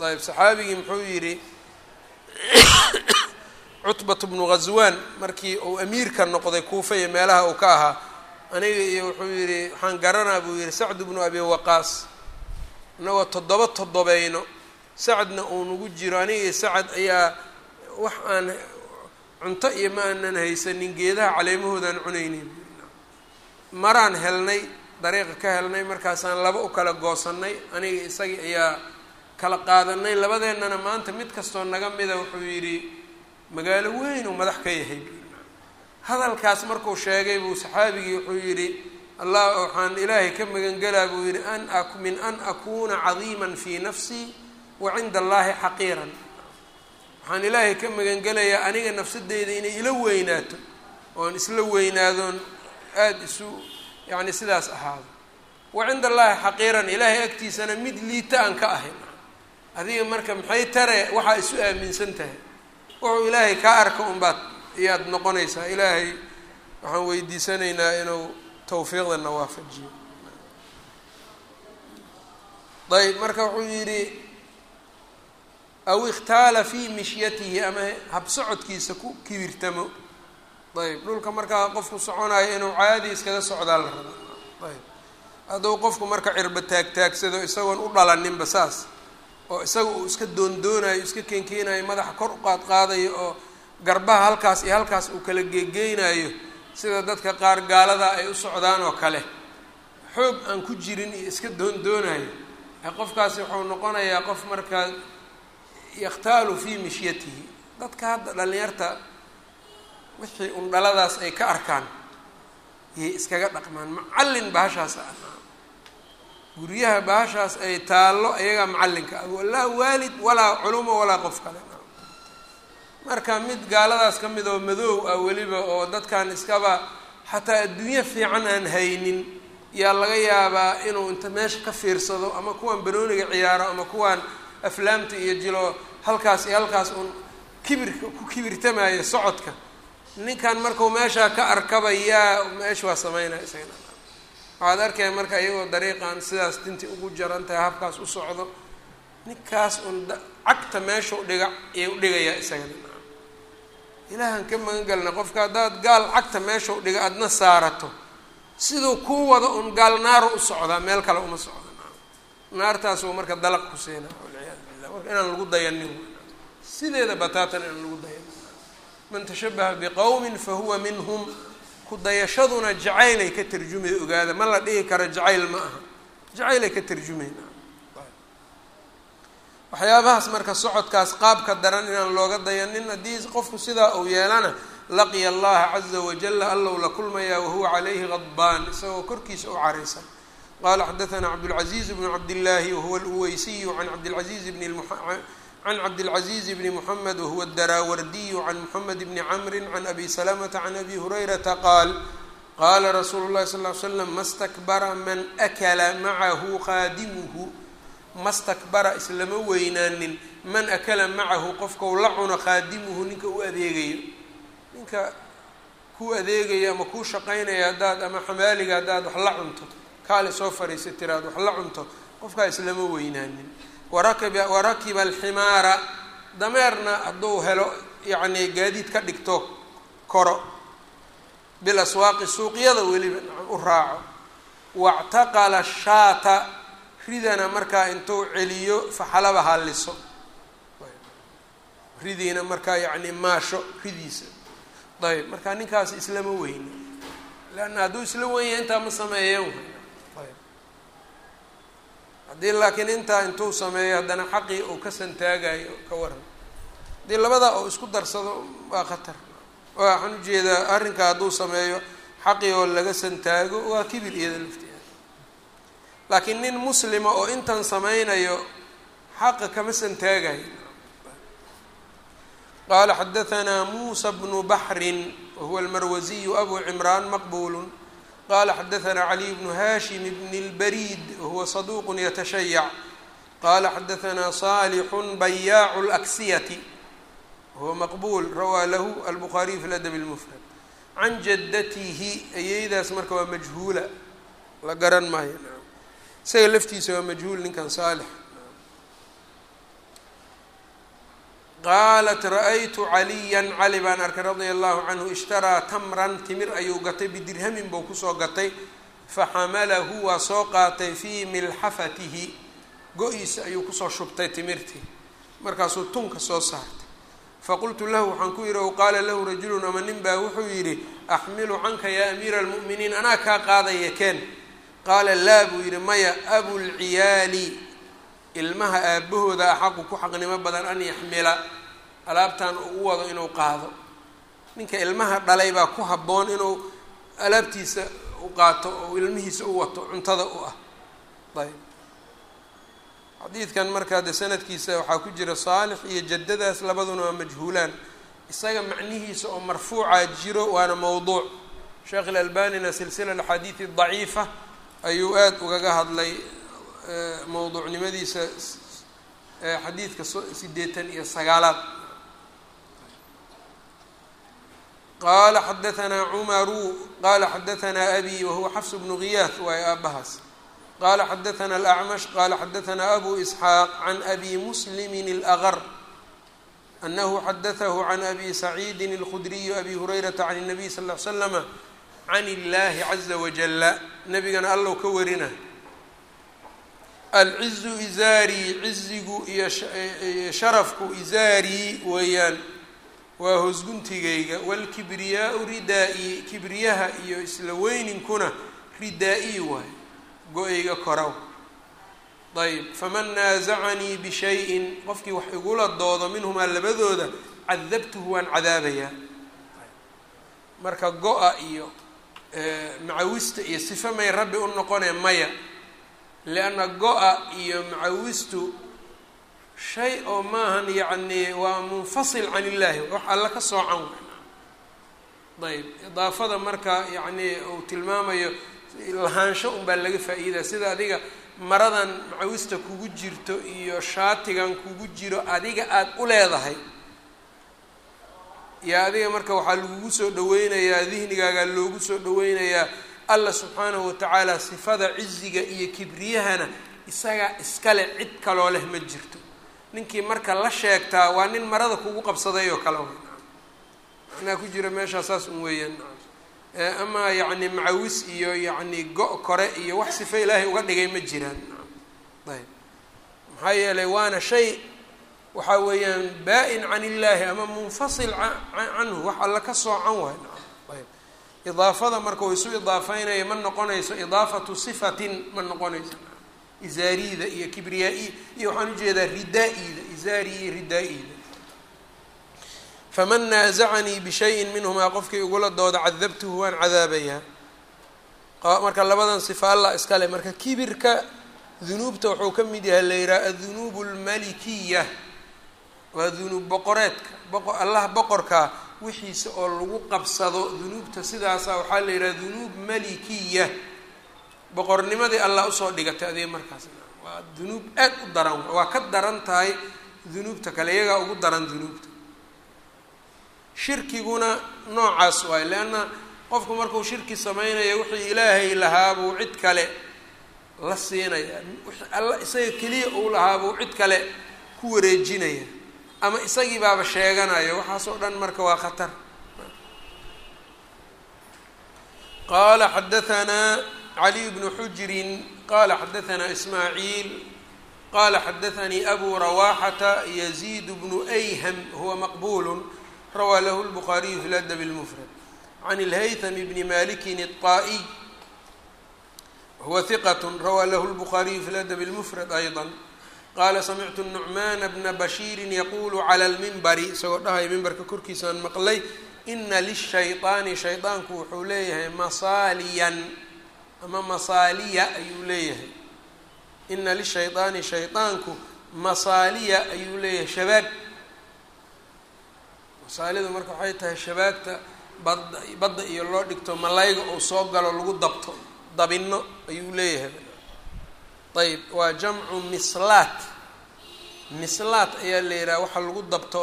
Ayb saxaabigii muxuu yidhi cutbat bnu ghaswaan markii uu amiirka noqday kuufa iyo meelaha uu ka ahaa aniga iyo wuxuu yidhi waxaan garanaa buu yidhi sacd bnu abi waqaas inagoo toddoba toddobeyno sacadna uu nagu jiro aniga iyo sacad ayaa wax aan cunto iyo ma aanan haysanin geedaha caleemahoodaan cunaynin. Maraan helnay dariiqa ka helnay markaasaan laba u kala goosannay aniga isagii ayaa kala qaadanay labadeennana maanta mid kastoo naga mida wuxuu yidhi magaalo weyn uu madax ka yahay. Hadalkaas markuu sheegay buu saxaabigii wuxuu yidhi allah waxaan ilaahay ka magangelaa buu yidhi an min an akuuna cadiiman fii nafsii wa cinda allaahi xaqiiran waxaan ilaahay ka magangelayaa aniga nafsadeyda inay ila weynaato oon isla weynaadoon aada isu yacni sidaas ahaado. Wa cinda allaahi xaqiiran ilaahay agtiisana mid liita aan ka ahayn adiga marka maxay tare waxaa isu aaminsan tahay. Wuxuu ilaahay kaa arka unbaad ayaad noqonaysaa. Ilaahay waxaan weydiisanaynaa inuu tawfiiqdana waafajiyo. Ayb marka wuxuu yidhi aw ikhtaala fii mishyatihi ama habsocodkiisa ku kibirtamo ayb dhulka markaa qofku soconayo inuu caadi iskaga socdaa la rabaa ayb hadduu qofku marka cirba taagtaagsado isagoon u dhalaninba saas oo isaga uu iska doondoonayo iska keenkeenayo madaxa kor u qaad qaadayo oo garbaha halkaas iyo halkaas uu kala geegeynayo sida dadka qaar gaalada ay u socdaan oo kale xoog aan ku jirin iyo iska doondoonayo qofkaasi wuxuu noqonayaa qof markaa yakhtaalu fii mishyatihi. Dadka hadda dhalinyarta wixii un dhaladaas ay ka arkaan iyay iskaga dhaqmaan macallin bahashaas ah. Guryaha bahashaas ay taallo ayagaa macallinka ah. Laa waalid walaa culumo walaa qof kale. Marka mid gaaladaas ka mid oo madoow ah weliba oo dadkan iskaba xataa adduunyo fiican aan haynin yaa laga yaabaa inuu inta meesha ka fiirsado ama kuwan banooniga ciyaaro ama kuwan aflaamta iyo jilo halkaas iyo halkaas uun kibirka ku kibirtamaayo socodka. Ninkan markuu meeshaa ka arkaba yaa meesha waa sameynaya isagana waxaad arkaya marka iyagoo dariiqan sidaas dinti ugu jaran tahay habkaas u socdo ninkaas un cagta meesha udhiga ayay udhigayaa isagana ilaahan ka magan galna qofka haddaad gaal cagta meesha udhiga adna saarato. Siduu kuu wado un gaal naaro u socdaa meel kale uma socdo. Naartaasuu marka dalaq ku billah marka inaan lagu dayanin. Sideeda bataatan inaan lagu dayanin. Man tashabaha biqowmin fahuwa minhum. Ku dayashaduna jacaylay ka tarjumay ogaada. Ma la dhihi karo jacayl ma aha. Jacaylay ka tarjumayna. Waxyaabahaas marka socodkaas qaabka daran inaan looga dayanin haddii qofku sidaa uu yeelana laqiya allaha caza wajala allow la kulmayaa wahuwa calayhi qadbaan isagoo korkiisa u caraysan qala xadaثna cabdالcaزiز bn cabdالlahi wahuwa اlweysiyu an cabdالcaزiز bn can cabdالcaزiز bni mحamed wahuwa الdaraawardiyu can mحamed bni cmri can abi salamta can abi hurayrata qaal qala rasuulu الlahi sal ly slam ma stakbara man akla macahu qaadimuhu ma stakbara islama weynaanin man akala macahu qofkau la cuno qaadimuhu ninka u adeegayo ninka kuu adeegaya ama kuu shaqaynaya haddaad ama xamaaliga haddaad wax la cunto kaale soo fariisa tiraad wax la cunto qofkaa islama weynaanin. Warakiba warakiba alximaara dameerna hadduu helo yacni gaadiid ka dhigto koro bil aswaaqi suuqyada weliba u raaco. Wactaqala shaata ridana markaa intuu celiyo faxalaba halliso. Ridiina markaa yacni maasho ridiisa. Ayb marka ninkaas islama weyna leanna hadduu isla wenya intaa ma sameeyeen haddii laakiin intaa intuu sameeyo haddana xaqii uu ka santaagayo ka waran. Haddii labadaa oo isku darsado waa khatar. Waxaan u jeedaa arrinka hadduu sameeyo xaqii oo laga santaago waa kibir iyada lafteeda. Laakiin nin muslima oo intan sameynayo xaqa kama santaagayo qala xadaثna musa bnu baxri wahuwa almarwaziyu abu cimraan maqbul qala xadaثna caliy bnu hashim bn اlbarid wahuwa saduq yatashayac qala xadaثna صalixu bayaacu اlaksiyati wahuwa maqbul rawaa lahu albukhariyu fi ladab اlmufrad can jadatihi ayeydaas marka waa majhuula la garan maayo isaga laftiisa waa majhuul ninkan saalix qaalat ra'aytu caliyan cali baan arkay radia allahu canhu ishtaraa tamran timir ayuu gatay bidirhamin buu ku soo gatay faxamalahu waa soo qaatay fii milxafatihi go-iisa ayuu ku soo shubtay timirtii markaasuu tunka soo saartay faqultu lahu waxaan ku yidhi o qaala lahu rajulun ama nin baa wuxuu yidhi axmilu canka yaa amiira almu'miniin anaa kaa qaadaya keen qaala laa buu yidhi maya abulciyaali ilmaha aabahooda axaqu ku xaqnimo badan an yaxmila alaabtan uu u wado inuu qaado. Ninka ilmaha dhalay baa ku habboon inuu alaabtiisa u qaato oo ilmihiisa u wato cuntada u ah. Ayb. Xadiidkan markaa de sanadkiisa waxaa ku jira saalix iyo jaddadaas labaduna waa majhuulaan. Isaga macnihiisa oo marfuuca jiro waana mowduuc sheekh ilalbanina silsila axaadiidi daciifa ayuu aada ugaga hadlay mowduucnimadiisa xadiidka sideetan iyo sagaalaad qala xadaanaa cumaru qala xadaanaa abi wahuwa xafs bnu ghiyaas waaye aabbahaas qala xadaanaa alacmash qala xadaanaa abu isxaaq can abi muslimin alaqar anahu xadaahu can abi saciidin alkhudriyi abi hurayrata can اnabiy sal l slama can illahi caza wajala nebigana allow ka warina alcizu izaarii cizigu iyo sharafku izaarii weeyaan waa hoosguntigayga waalkibriyaau ridaa-i kibriyaha iyo isla weyninkuna ridaa-ii waay go'ayga koraw ayb faman naasacanii bishayin qofkii wax igula doodo minhumaa labadooda cadabtuhu waan cadaabayaa. Marka go-a iyo macawista iyo sife may rabbi u noqonee maya lianna go-a iyo macawistu shay oo maahan yacni waa munfasil can illaahi. Wax alla ka soocan ayb idaafada marka yacni uu tilmaamayo lahaansho unbaa laga faa-iidaa. Sida adiga maradan macawista kugu jirto iyo shaatigan kugu jiro adiga aada u leedahay. Yaa adiga marka waxaa lagugu soo dhaweynayaa dihnigaagaa loogu soo dhaweynayaa. Allah subxaanahu watacaala sifada ciziga iyo kibriyahana isagaa iskale cid kaloo leh ma jirto ninkii marka la sheegtaa waa nin marada kugu qabsaday oo kale. Macnaa ku jira meeshaa saas un weeyaan amaa yacni macawis iyo yacni go- kore iyo wax sifa ilaahay uga dhigay ma jiraan. Ayb. Maxaa yeelay waana shay waxaa weeyaan baa-in can illaahi ama munfasil canhu. Wax alla ka soocan waay. Ayb. Idaafada marka uu isu idaafeynaya ma noqonayso idaafatu sifatin ma noqonayso izaarida iyo kibriyaa-i iyo waxaan u jeedaa ridaa-ida izaari iyo ridaa-ida. Faman naasacanii bishayin minhumaa qofkii igula dooda cadabtuhu waan cadaabayaa. Marka labadan sifa allah iskale marka kibirka dunuubta wuxuu ka mid yahay la yidhaha adunuub almalikiya waa dunuub boqoreedka boqo allah boqorkaa wixiisa oo lagu qabsado dunuubta sidaasa waxaa la yidhaha dunuub malikiya boqornimadii allah u soo dhigatay adiga markaas. Waa dunuub aad u daran waa ka daran tahay dunuubta kale iyagaa ugu daran dunuubta. Shirkiguna noocaas waay leanna qofku markuu shirki sameynaya wixii ilaahay lahaabuu cid kale la siinaya alla isaga keliya uu lahaabuu cid kale ku wareejinaya ama isagii baaba sheeganayo waxaas oo dhan marka waa khatar. Qala xadahanaa caliy bnu xujrin qala xadahanaa ismaaciil qala xadaanii abu rawaxata yaziid bnu ayham huwa maqbul rawaa lahu lbukhaariyu fi ladab lmufrad can اlhaytm bni malikin الطaa'iy huwa hiqat rawaa lahu lbukhaariyu fi ladab اlmufrad ayضa qaala samictu nucmaana bna bashiiri yaqulu clى lmimbari isagoo dhahaya mimbarka korkiisaan maqlay ina lishayطaani shayطaanku wuxuu leeyahay masaaliyan ama masaaliya ayuu leeyahay. Ina lishayطaani shayطaanku masaaliya ayuu leeyahay shabaag masaalidu marka waxay tahay shabaagta badda badda iyo loo dhigto malayga uu soo galo lagu dabto dabinno ayuu leeyahay. Ayb waa jamcu mislaat. Mislaat ayaa la yidhaha waxa lagu dabto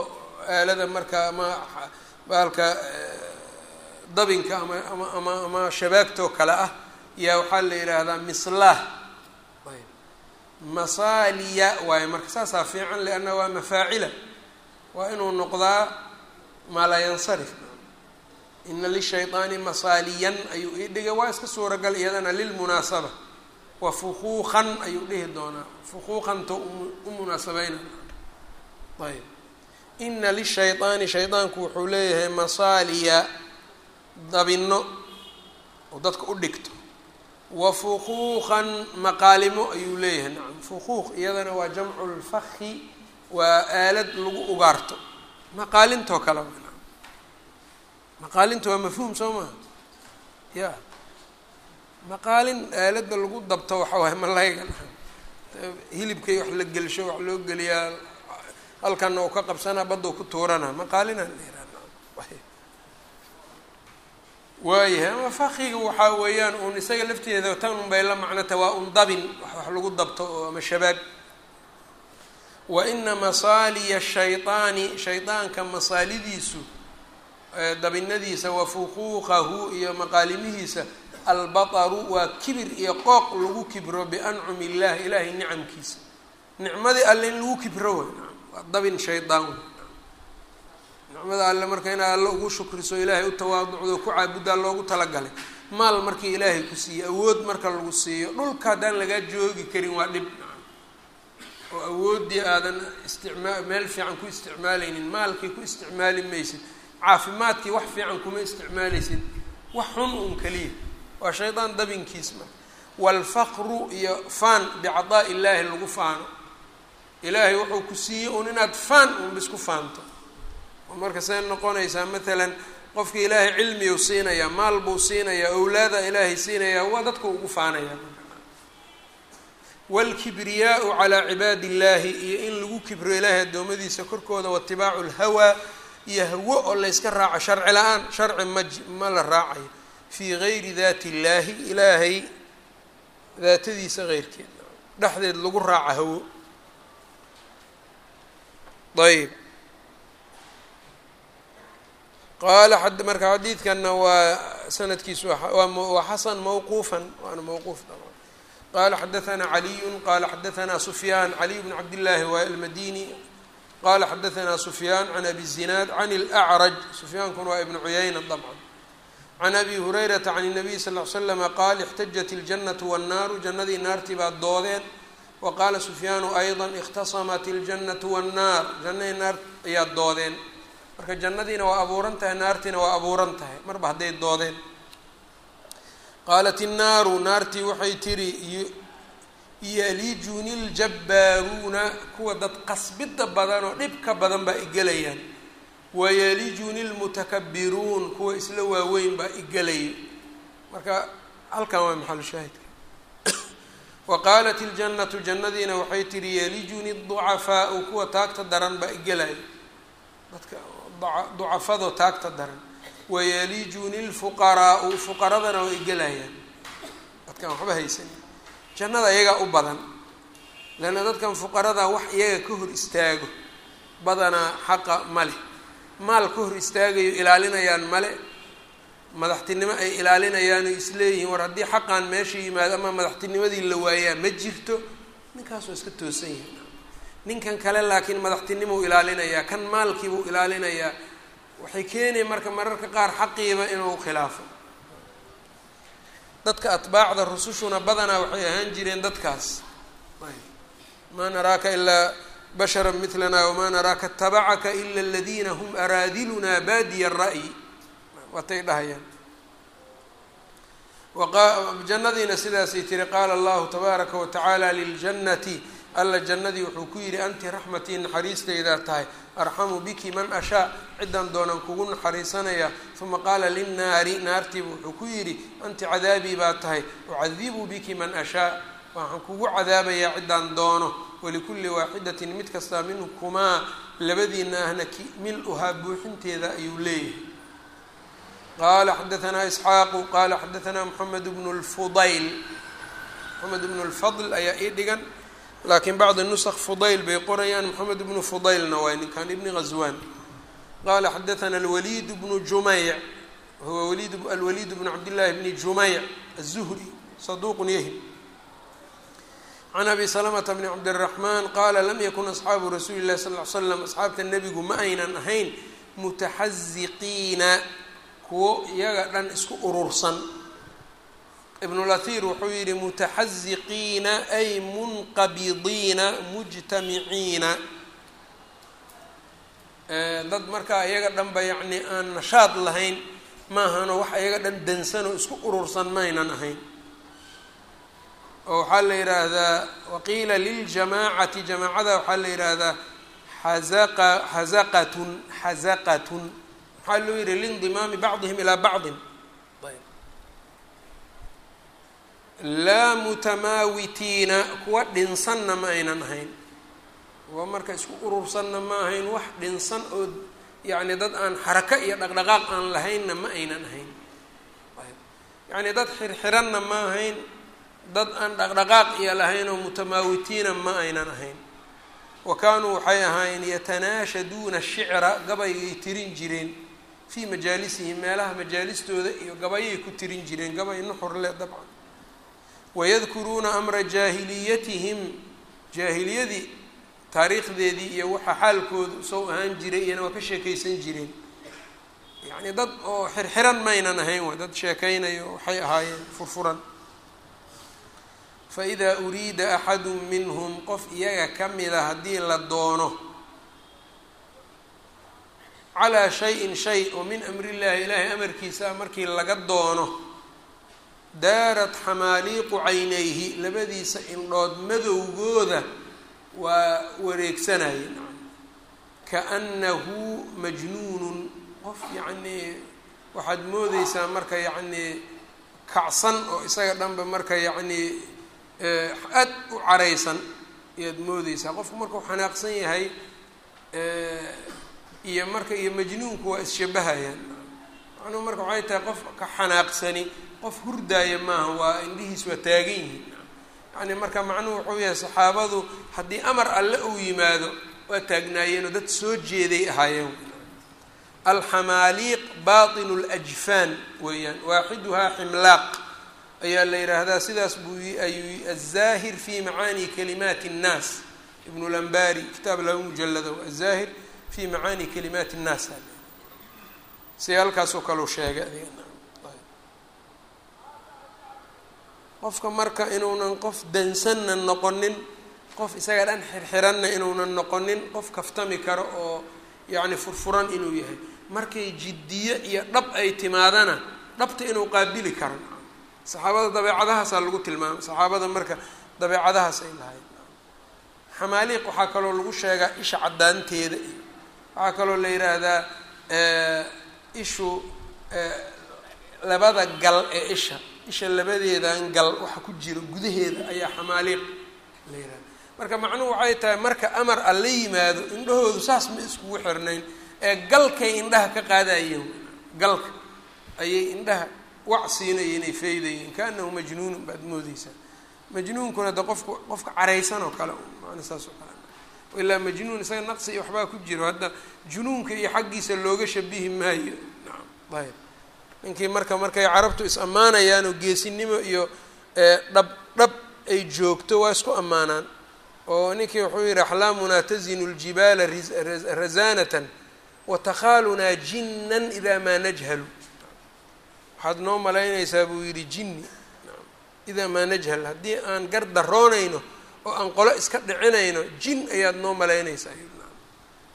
aalada marka ama baalka dabinka ama ama ama ama shabaagtoo kale ah yaa waxaa la yidhaahdaa mislaah. Masaaliya waayo marka saasaa fiican lianna waa mafaacila. Waa inuu noqdaa maa laa yansarif. Ina lishayطaani masaaliyan ayuu ii dhigay. Waa iska suuragal iyadana lilmunaasaba wa fuquuqan ayuu dhihi doonaa. Fuquuqanta u munaasabeyna ayb. Ina lishayطaani shaydaanku wuxuu leeyahay masaaliya dabinno oo dadka u dhigto wa fuquuqan maqaalimo ayuu leeyahay. Nacam fuquuq iyadana waa jamcu lfaki waa aalad lagu ugaarto. Maqaalintoo kale maqaalinta waa mafhuum soo maha ya. Maqaalin aaladda lagu dabto waxa waay malayga hilibkay wax la gelsho wax loo geliyaa halkana uu ka qabsanaa badda u ku tuurana. Maqaalinaa la yihahda waayahay. Ama fakiga waxaa weeyaan uun isaga lafteeda tan un bay la macnota waa un dabin wax lagu dabto oo ama shabaag wa ina masaaliya shayطaani shaydaanka masaalidiisu dabinadiisa wa fuquuqahu iyo maqaalimihiisa albataru waa kibir iyo qooq lagu kibro biancumi illahi ilaahay nicamkiisa nicmadii alle in lagu kibro wey waa dabin shaydaan nicmada alle marka inaad alle ugu shukriso ilaahay u tawaaducdo ku caabudaa loogu talagalay. Maal markii ilaahay ku siiyo awood marka lagu siiyo. Dhulka haddaan lagaa joogi karin waa dhib. Oo awooddii aadan isticmaa meel fiican ku isticmaalaynin maalkii ku isticmaali maysid caafimaadkii wax fiican kuma isticmaalaysid wax xun un keliya waa shaydaan dabinkiis marka waalfaqru iyo faan bicadaa illaahi lagu faano. Ilaahay wuxuu ku siiyey un inaad faan un bisku faanto marka say noqonaysaa matalan qofka ilaahay cilmiyuu siinayaa maal buu siinayaa owlaada ilaahay siinayaa waa dadka ugu faanayaa waalkibriyaau calaa cibaadi illaahi iyo in lagu kibro ilaahay addoommadiisa korkooda waatibaacu lhawaa iyo hawo oo layska raaco sharci la'aan sharci ma ma la raacayo fii gayri daati illaahi ilaahay daatadiisa keyrkeed dhexdeed lagu raaca hawo. Ayb qaala marka xadiidkanna waa sanadkiisu waa xasan mawquufan waana mawquuf qala xadaثna عaliyu qala xadaثna sufyaan عaliي bn cabd الlahi waa almadini qala xadaثna sufyaan can abi الzinaad can اlأcraj sufyaankuna waa ibn cuyayna طbعا can abi hurayrata can الnabiy sal ly slama qaal اxtajat اljanaةu wالnaaru jannadii naartii baa doodeen waqaala sufyaanu ayضa اkhtasamat اljanaةu wالnaar jannadii naar ayaa doodeen marka jannadiina waa abuuran tahay naartiina waa abuuran tahay. Marba hadday doodeen. Qaalat innaaru naartii waxay tidhi yalijuni ljabbaaruuna kuwa dad qasbida badan oo dhibka badan baa igelayaan wayalijuni lmutakabiruun kuwa isla waaweyn baa igelayo marka halkan waa maxalu shaahidka wa qaalat iljannatu jannadiina waxay tidhi yalijuni ducafaau kuwa taagta daran baa igelayo dadka ducafado taagta daran. Wayalijuni lfuqaraau fuqaradana waa igelayaan dadkaan waxba haysanin jannada iyagaa u badan. Leanna dadkan fuqarada wax iyaga ka hor istaago. Badanaa xaqa male. Maal ka hor istaagayo ilaalinayaan male. Madaxtinimo ay ilaalinayaan isleeyihiin war haddii xaqan meesha yimaado ama madaxtinimadii la waayaa ma jirto. Ninkaas waa iska toosan yahay ninkan kale laakiin madaxtinimou ilaalinayaa kan maalkiibuu ilaalinayaa waxay keenaya marka mararka qaar xaqiiba inuu khilaafo. Dadka atbaacda rusushuna badanaa waxay ahaan jireen dadkaas. Maa naraaka ilaa bashara milana wamaa naraaka tabacaka ila aladiina hum araadiluna baadiya ra'yi waatay dhahayaan. Jannadiina sidaasay tiri qaala allahu tabaaraka watacaala liljannati alla jannadii wuxuu ku yidhi anti raxmatii naxariistaydaa tahay arxamu biki man ashaa. Ciddaan doonaan kugu naxariisanaya. Uma qaala linnaari naartiiba wuxuu ku yidhi anti cadaabii baa tahay ucadibu biki man ashaa. Waxaan kugu cadaabayaa ciddaan doono. Walikulli waaxidatin mid kastaa minkumaa labadiina ahna mil-uhaa buuxinteeda ayuu leeyahay. Qaala xadaanaa isxaaqu qaala xadaanaa moxamed bnu lfudayl moxamed bnu lfadl ayaa ii dhigan laakiin bacdi nusq fudayl bay qorayaan moxamed bnu fudaylna waay ninkan ibni ghaswaan qala xadaana alwaliid bnu jumeyc huwa waliid alwaliid bnu cabdillaahi bni jumeyc aلzuhri saduuqun yahim can abi salamata bni cabdiraxmaan qaala lam yakun asxaabu rasuuli llahi sal l slam asxaabta nebigu ma aynan ahayn mutaxaziqiina kuwo iyaga dhan isku urursan ibnulahir wuxuu yihi mutaxaziqiina ay munqabidiina mujtamiciina dad markaa iyaga dhanba yacni aan nashaad lahayn maahano wax iyaga dhan dansanoo isku urursan maynan ahayn. Oo waxaa la yidhaahdaa waqiila liljamaacati jamaacada waxaa la yidhaahdaa xazaqa xazaqatun xazaqatun maxaa loo yihi liindimaami bacdihim ilaa bacdin laa mutamaawitiina kuwa dhinsanna ma aynan ahayn. Kuwa marka isku urursanna ma ahayn wax dhinsan oo yacni dad aan xarako iyo dhaqdhaqaaq aan lahaynna ma aynan ahayn. Yacni dad xirxiranna ma ahayn dad aan dhaqdhaqaaq iyo lahayn oo mutamaawitiina ma aynan ahayn. Wa kaanuu waxay ahaayeen yatanaashaduuna shicra gabaygay tirin jireen. Fii majaalisihim meelaha majaalistooda iyo gabayay ku tirin jireen gabay nuxur leh dabcan wayadkuruuna amra jaahiliyatihim jaahiliyadii taariikhdeedii iyo waxa xaalkoodu sow ahaan jiray iyana waa ka sheekaysan jireen yacni dad oo xirxiran maynan ahayn wa dad sheekaynayo waxay ahaayeen furfuran. faidaa uriida axadu minhum qof iyaga ka mida haddii la doono. calaa shayin shay oo min amri illaahi ilaahay amarkiisa markii laga doono daarat xamaaliiqu caynayhi labadiisa indhood madowgooda waa wareegsanaya kaannahu majnuunun qof yacnii waxaad moodeysaa marka yacnii kacsan oo isaga dhanba marka yacnii aad u caraysan ayaad moodeysaa qofku markuu xanaaqsan yahay iyo marka iyo majnuunku waa isshabahayaan macnuhu marka waxay tahay qof ka xanaaqsani qof hurdaaya maaha waa indhihiis waa taagan yihiin. Yani marka macnuhu wuxuu yahay saxaabadu haddii amar alle uu yimaado waa taagnaayeenoo dad soo jeeday ahaayeen. Alxamaaliiq batinu ljfaan weeyaan waaxiduhaa ximlaaq. Ayaa la yidhaahdaa sidaas buu ayuu yi azaahir fi macaani kalimaati اnnaas ibn lambari kitaab laba mujalada azaahir fi macaani kalimaati اnnaas si halkaasoo kaleu sheegay. Qofka marka inuunan qof dansanna noqonin qof isaga dhan xirxiranna inuunan noqonin qof kaftami karo oo yacni furfuran inuu yahay. Markay jiddiye iyo dhab ay timaadana dhabta inuu qaabili karo. Saxaabada dabeecadahaasaa lagu tilmaamay. Saxaabada marka dabeecadahaas ay lahayd. Xamaaliiq waxaa kaloo lagu sheegaa isha caddaanteeda. Iyo waxaa kaloo la yidhaahdaa ishu labada gal ee isha isha labadeedan gal waxa ku jira gudaheeda ayaa xamaaliiq la yidhahda marka macnuhu waxay tahay marka amar alla yimaado indhahoodu saas ma iskugu xirnayn ee galkay indhaha ka qaadayeen galka ayay indhaha wac siinayeen ay faydayeen kaanahu majnuunun baad moodeysaa majnuunkuna de qofku qofka caraysan oo kale macna saas oo kale ilaa majnuun isaga naqsi iyo waxbaa ku jiro hadda junuunka iyo xaggiisa looga shabihi maayo. Nacam ayb ninkii marka markay carabtu is ammaanayaan oo geesinimo iyo dhab dhab ay joogto waa isku ammaanaan. Oo ninkii wuxuu yihi axlaamunaa tazinu ljibaala razanatan watakhaalunaa jinan idaa maa najhalu. Waxaad noo malaynaysaa buu yidhi jinni. Idaa maa najhal. Haddii aan gar daroonayno oo aan qolo iska dhicinayno jin ayaad noo malaynaysaa.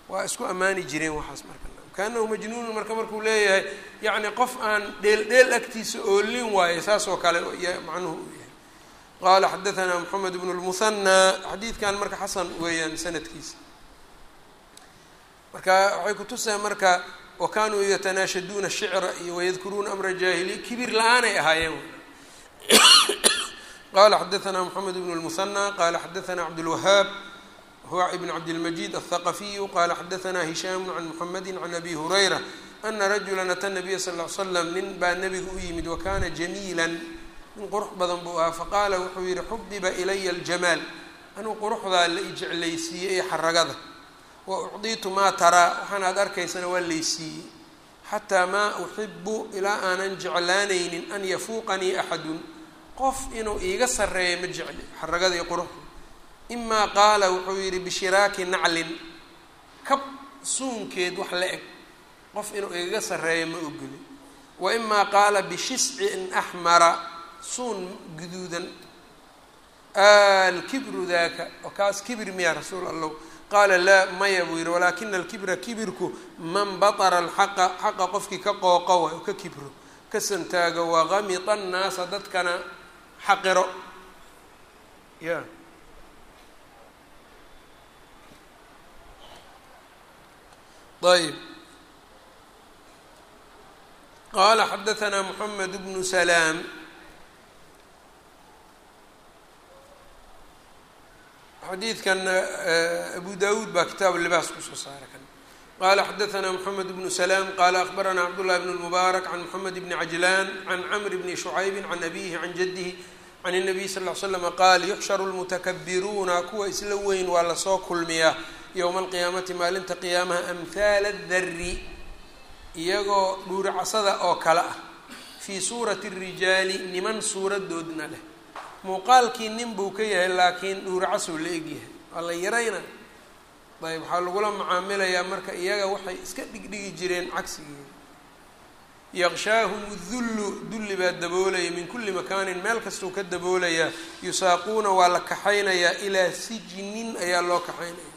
Waa isku ammaani jireen waxaas marka kaanahu majnuunun marka markuu leeyahay yacni qof aan dheel dheel agtiisa oolin waayo saas oo kale macnuhu uu yahay. Qaala xadaanaa moxamed bnu lmuhanaa xadiidkan marka xasan weeyaan sanadkiisa. Marka waxay kutusahay marka wa kaanuu yatanaashaduuna shicra iyo wayadkuruuna amra jaahiliya kibir la'aanay ahaayeen. Qala xadaanaa moxamed bnu lmuhanaa qala xadaanaa cabdulwahaab huwa ibn cabdilmajid aلthaqafiyu qala xadaثna hishaamu can muxamedi can abi hurayra ana rajula ata nabiya sal ly slam nin baa nebiga u yimid wakana jamiila nin qurux badan buu ahaa faqaala wuxuu yihi xubiba ilaya اljamaal anuu quruxdaa la ijeclaysiiyey ee xaragada wa ucdiitu maa taraa waxaan aad arkaysana waa laysiiyey xataa maa uxibu ilaa aanan jeclaanaynin an yafuuqanii axadun qof inuu iiga sarreeya ma jecli xaragada iyo quruxda imaa qaala wuxuu yidhi bishiraaki naclin. Kab suunkeed wax la eg. Qof inuu igaga sarreeyo ma ogoli. Wa imaa qaala bishiscin axmara suun guduudan. Alkibru daaka. Oo kaas kibir miya rasuul allow qaala laa maya buu yihi walaakina alkibra kibirku man batara alxaqa xaqa qofkii ka qooqo way oo ka kibro ka santaago wagamita annaasa dadkana xaqiro. Ya ayb qala xadaثna mحamed bnu slaam xadiidkan abu dawuud baa kitaab libaas kusoo saara kan qala xadaثna mحamed bnu slaam qala akbarana cabdالlahi bn اlmubaarak can mxamed bni cajlan can cmr bni shucaybi can abihi can jadihi can الnabiy sal ll ly slam qaal yuxsharu lmutakabiruuna kuwa isla weyn waa lasoo kulmiyaa yowma alqiyaamati maalinta qiyaamaha amhaala dari iyagoo dhuuricasada oo kale ah fii suurati rijaali niman suuradoodna leh. Muuqaalkii nin buu ka yahay laakiin dhuuricasuu la egyahay waa la yarayna. Ayb waxaa lagula macaamilayaa marka iyaga waxay iska dhigdhigi jireen cagsigeeda yaqshaahum dullu dulli baa daboolaya min kulli makaanin meel kastuu ka daboolayaa yusaaquuna waa la kaxaynayaa ilaa sijnin ayaa loo kaxaynaya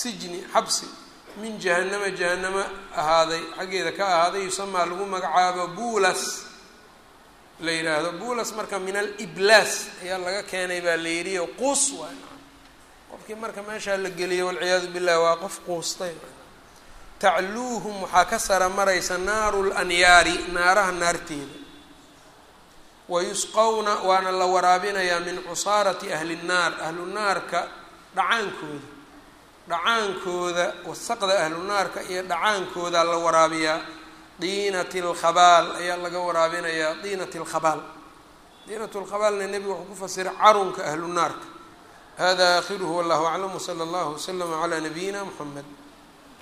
sijni xabsi min jahanama jahanamo ahaaday xaggeeda ka ahaaday yusamaa lagu magacaabo buulas. La yidhaahdo buulas marka min aliblaas ayaa laga keenay baa la yidhi o quus waay qofkii marka meeshaa la geliyo walciyaadu billahi waa qof quustay. Tacluuhum waxaa ka sara maraysa naaru lanyaari naaraha naarteeda. Wayusqowna waana la waraabinayaa min cusaarati ahli nnaar ahlu naarka dhacaankooda dhacaankooda wasaqda ahlu naarka iyo dhacaankooda la waraabiyaa. Diinati lkhabaal ayaa laga waraabinayaa diinati lkhabaal diinat lkhabaalna nebigu wuxuu ku fasiray carunka ahlu naarka hada akhiruhu wallahu aclam wsala allahu waslama calaa nabiyina muxamed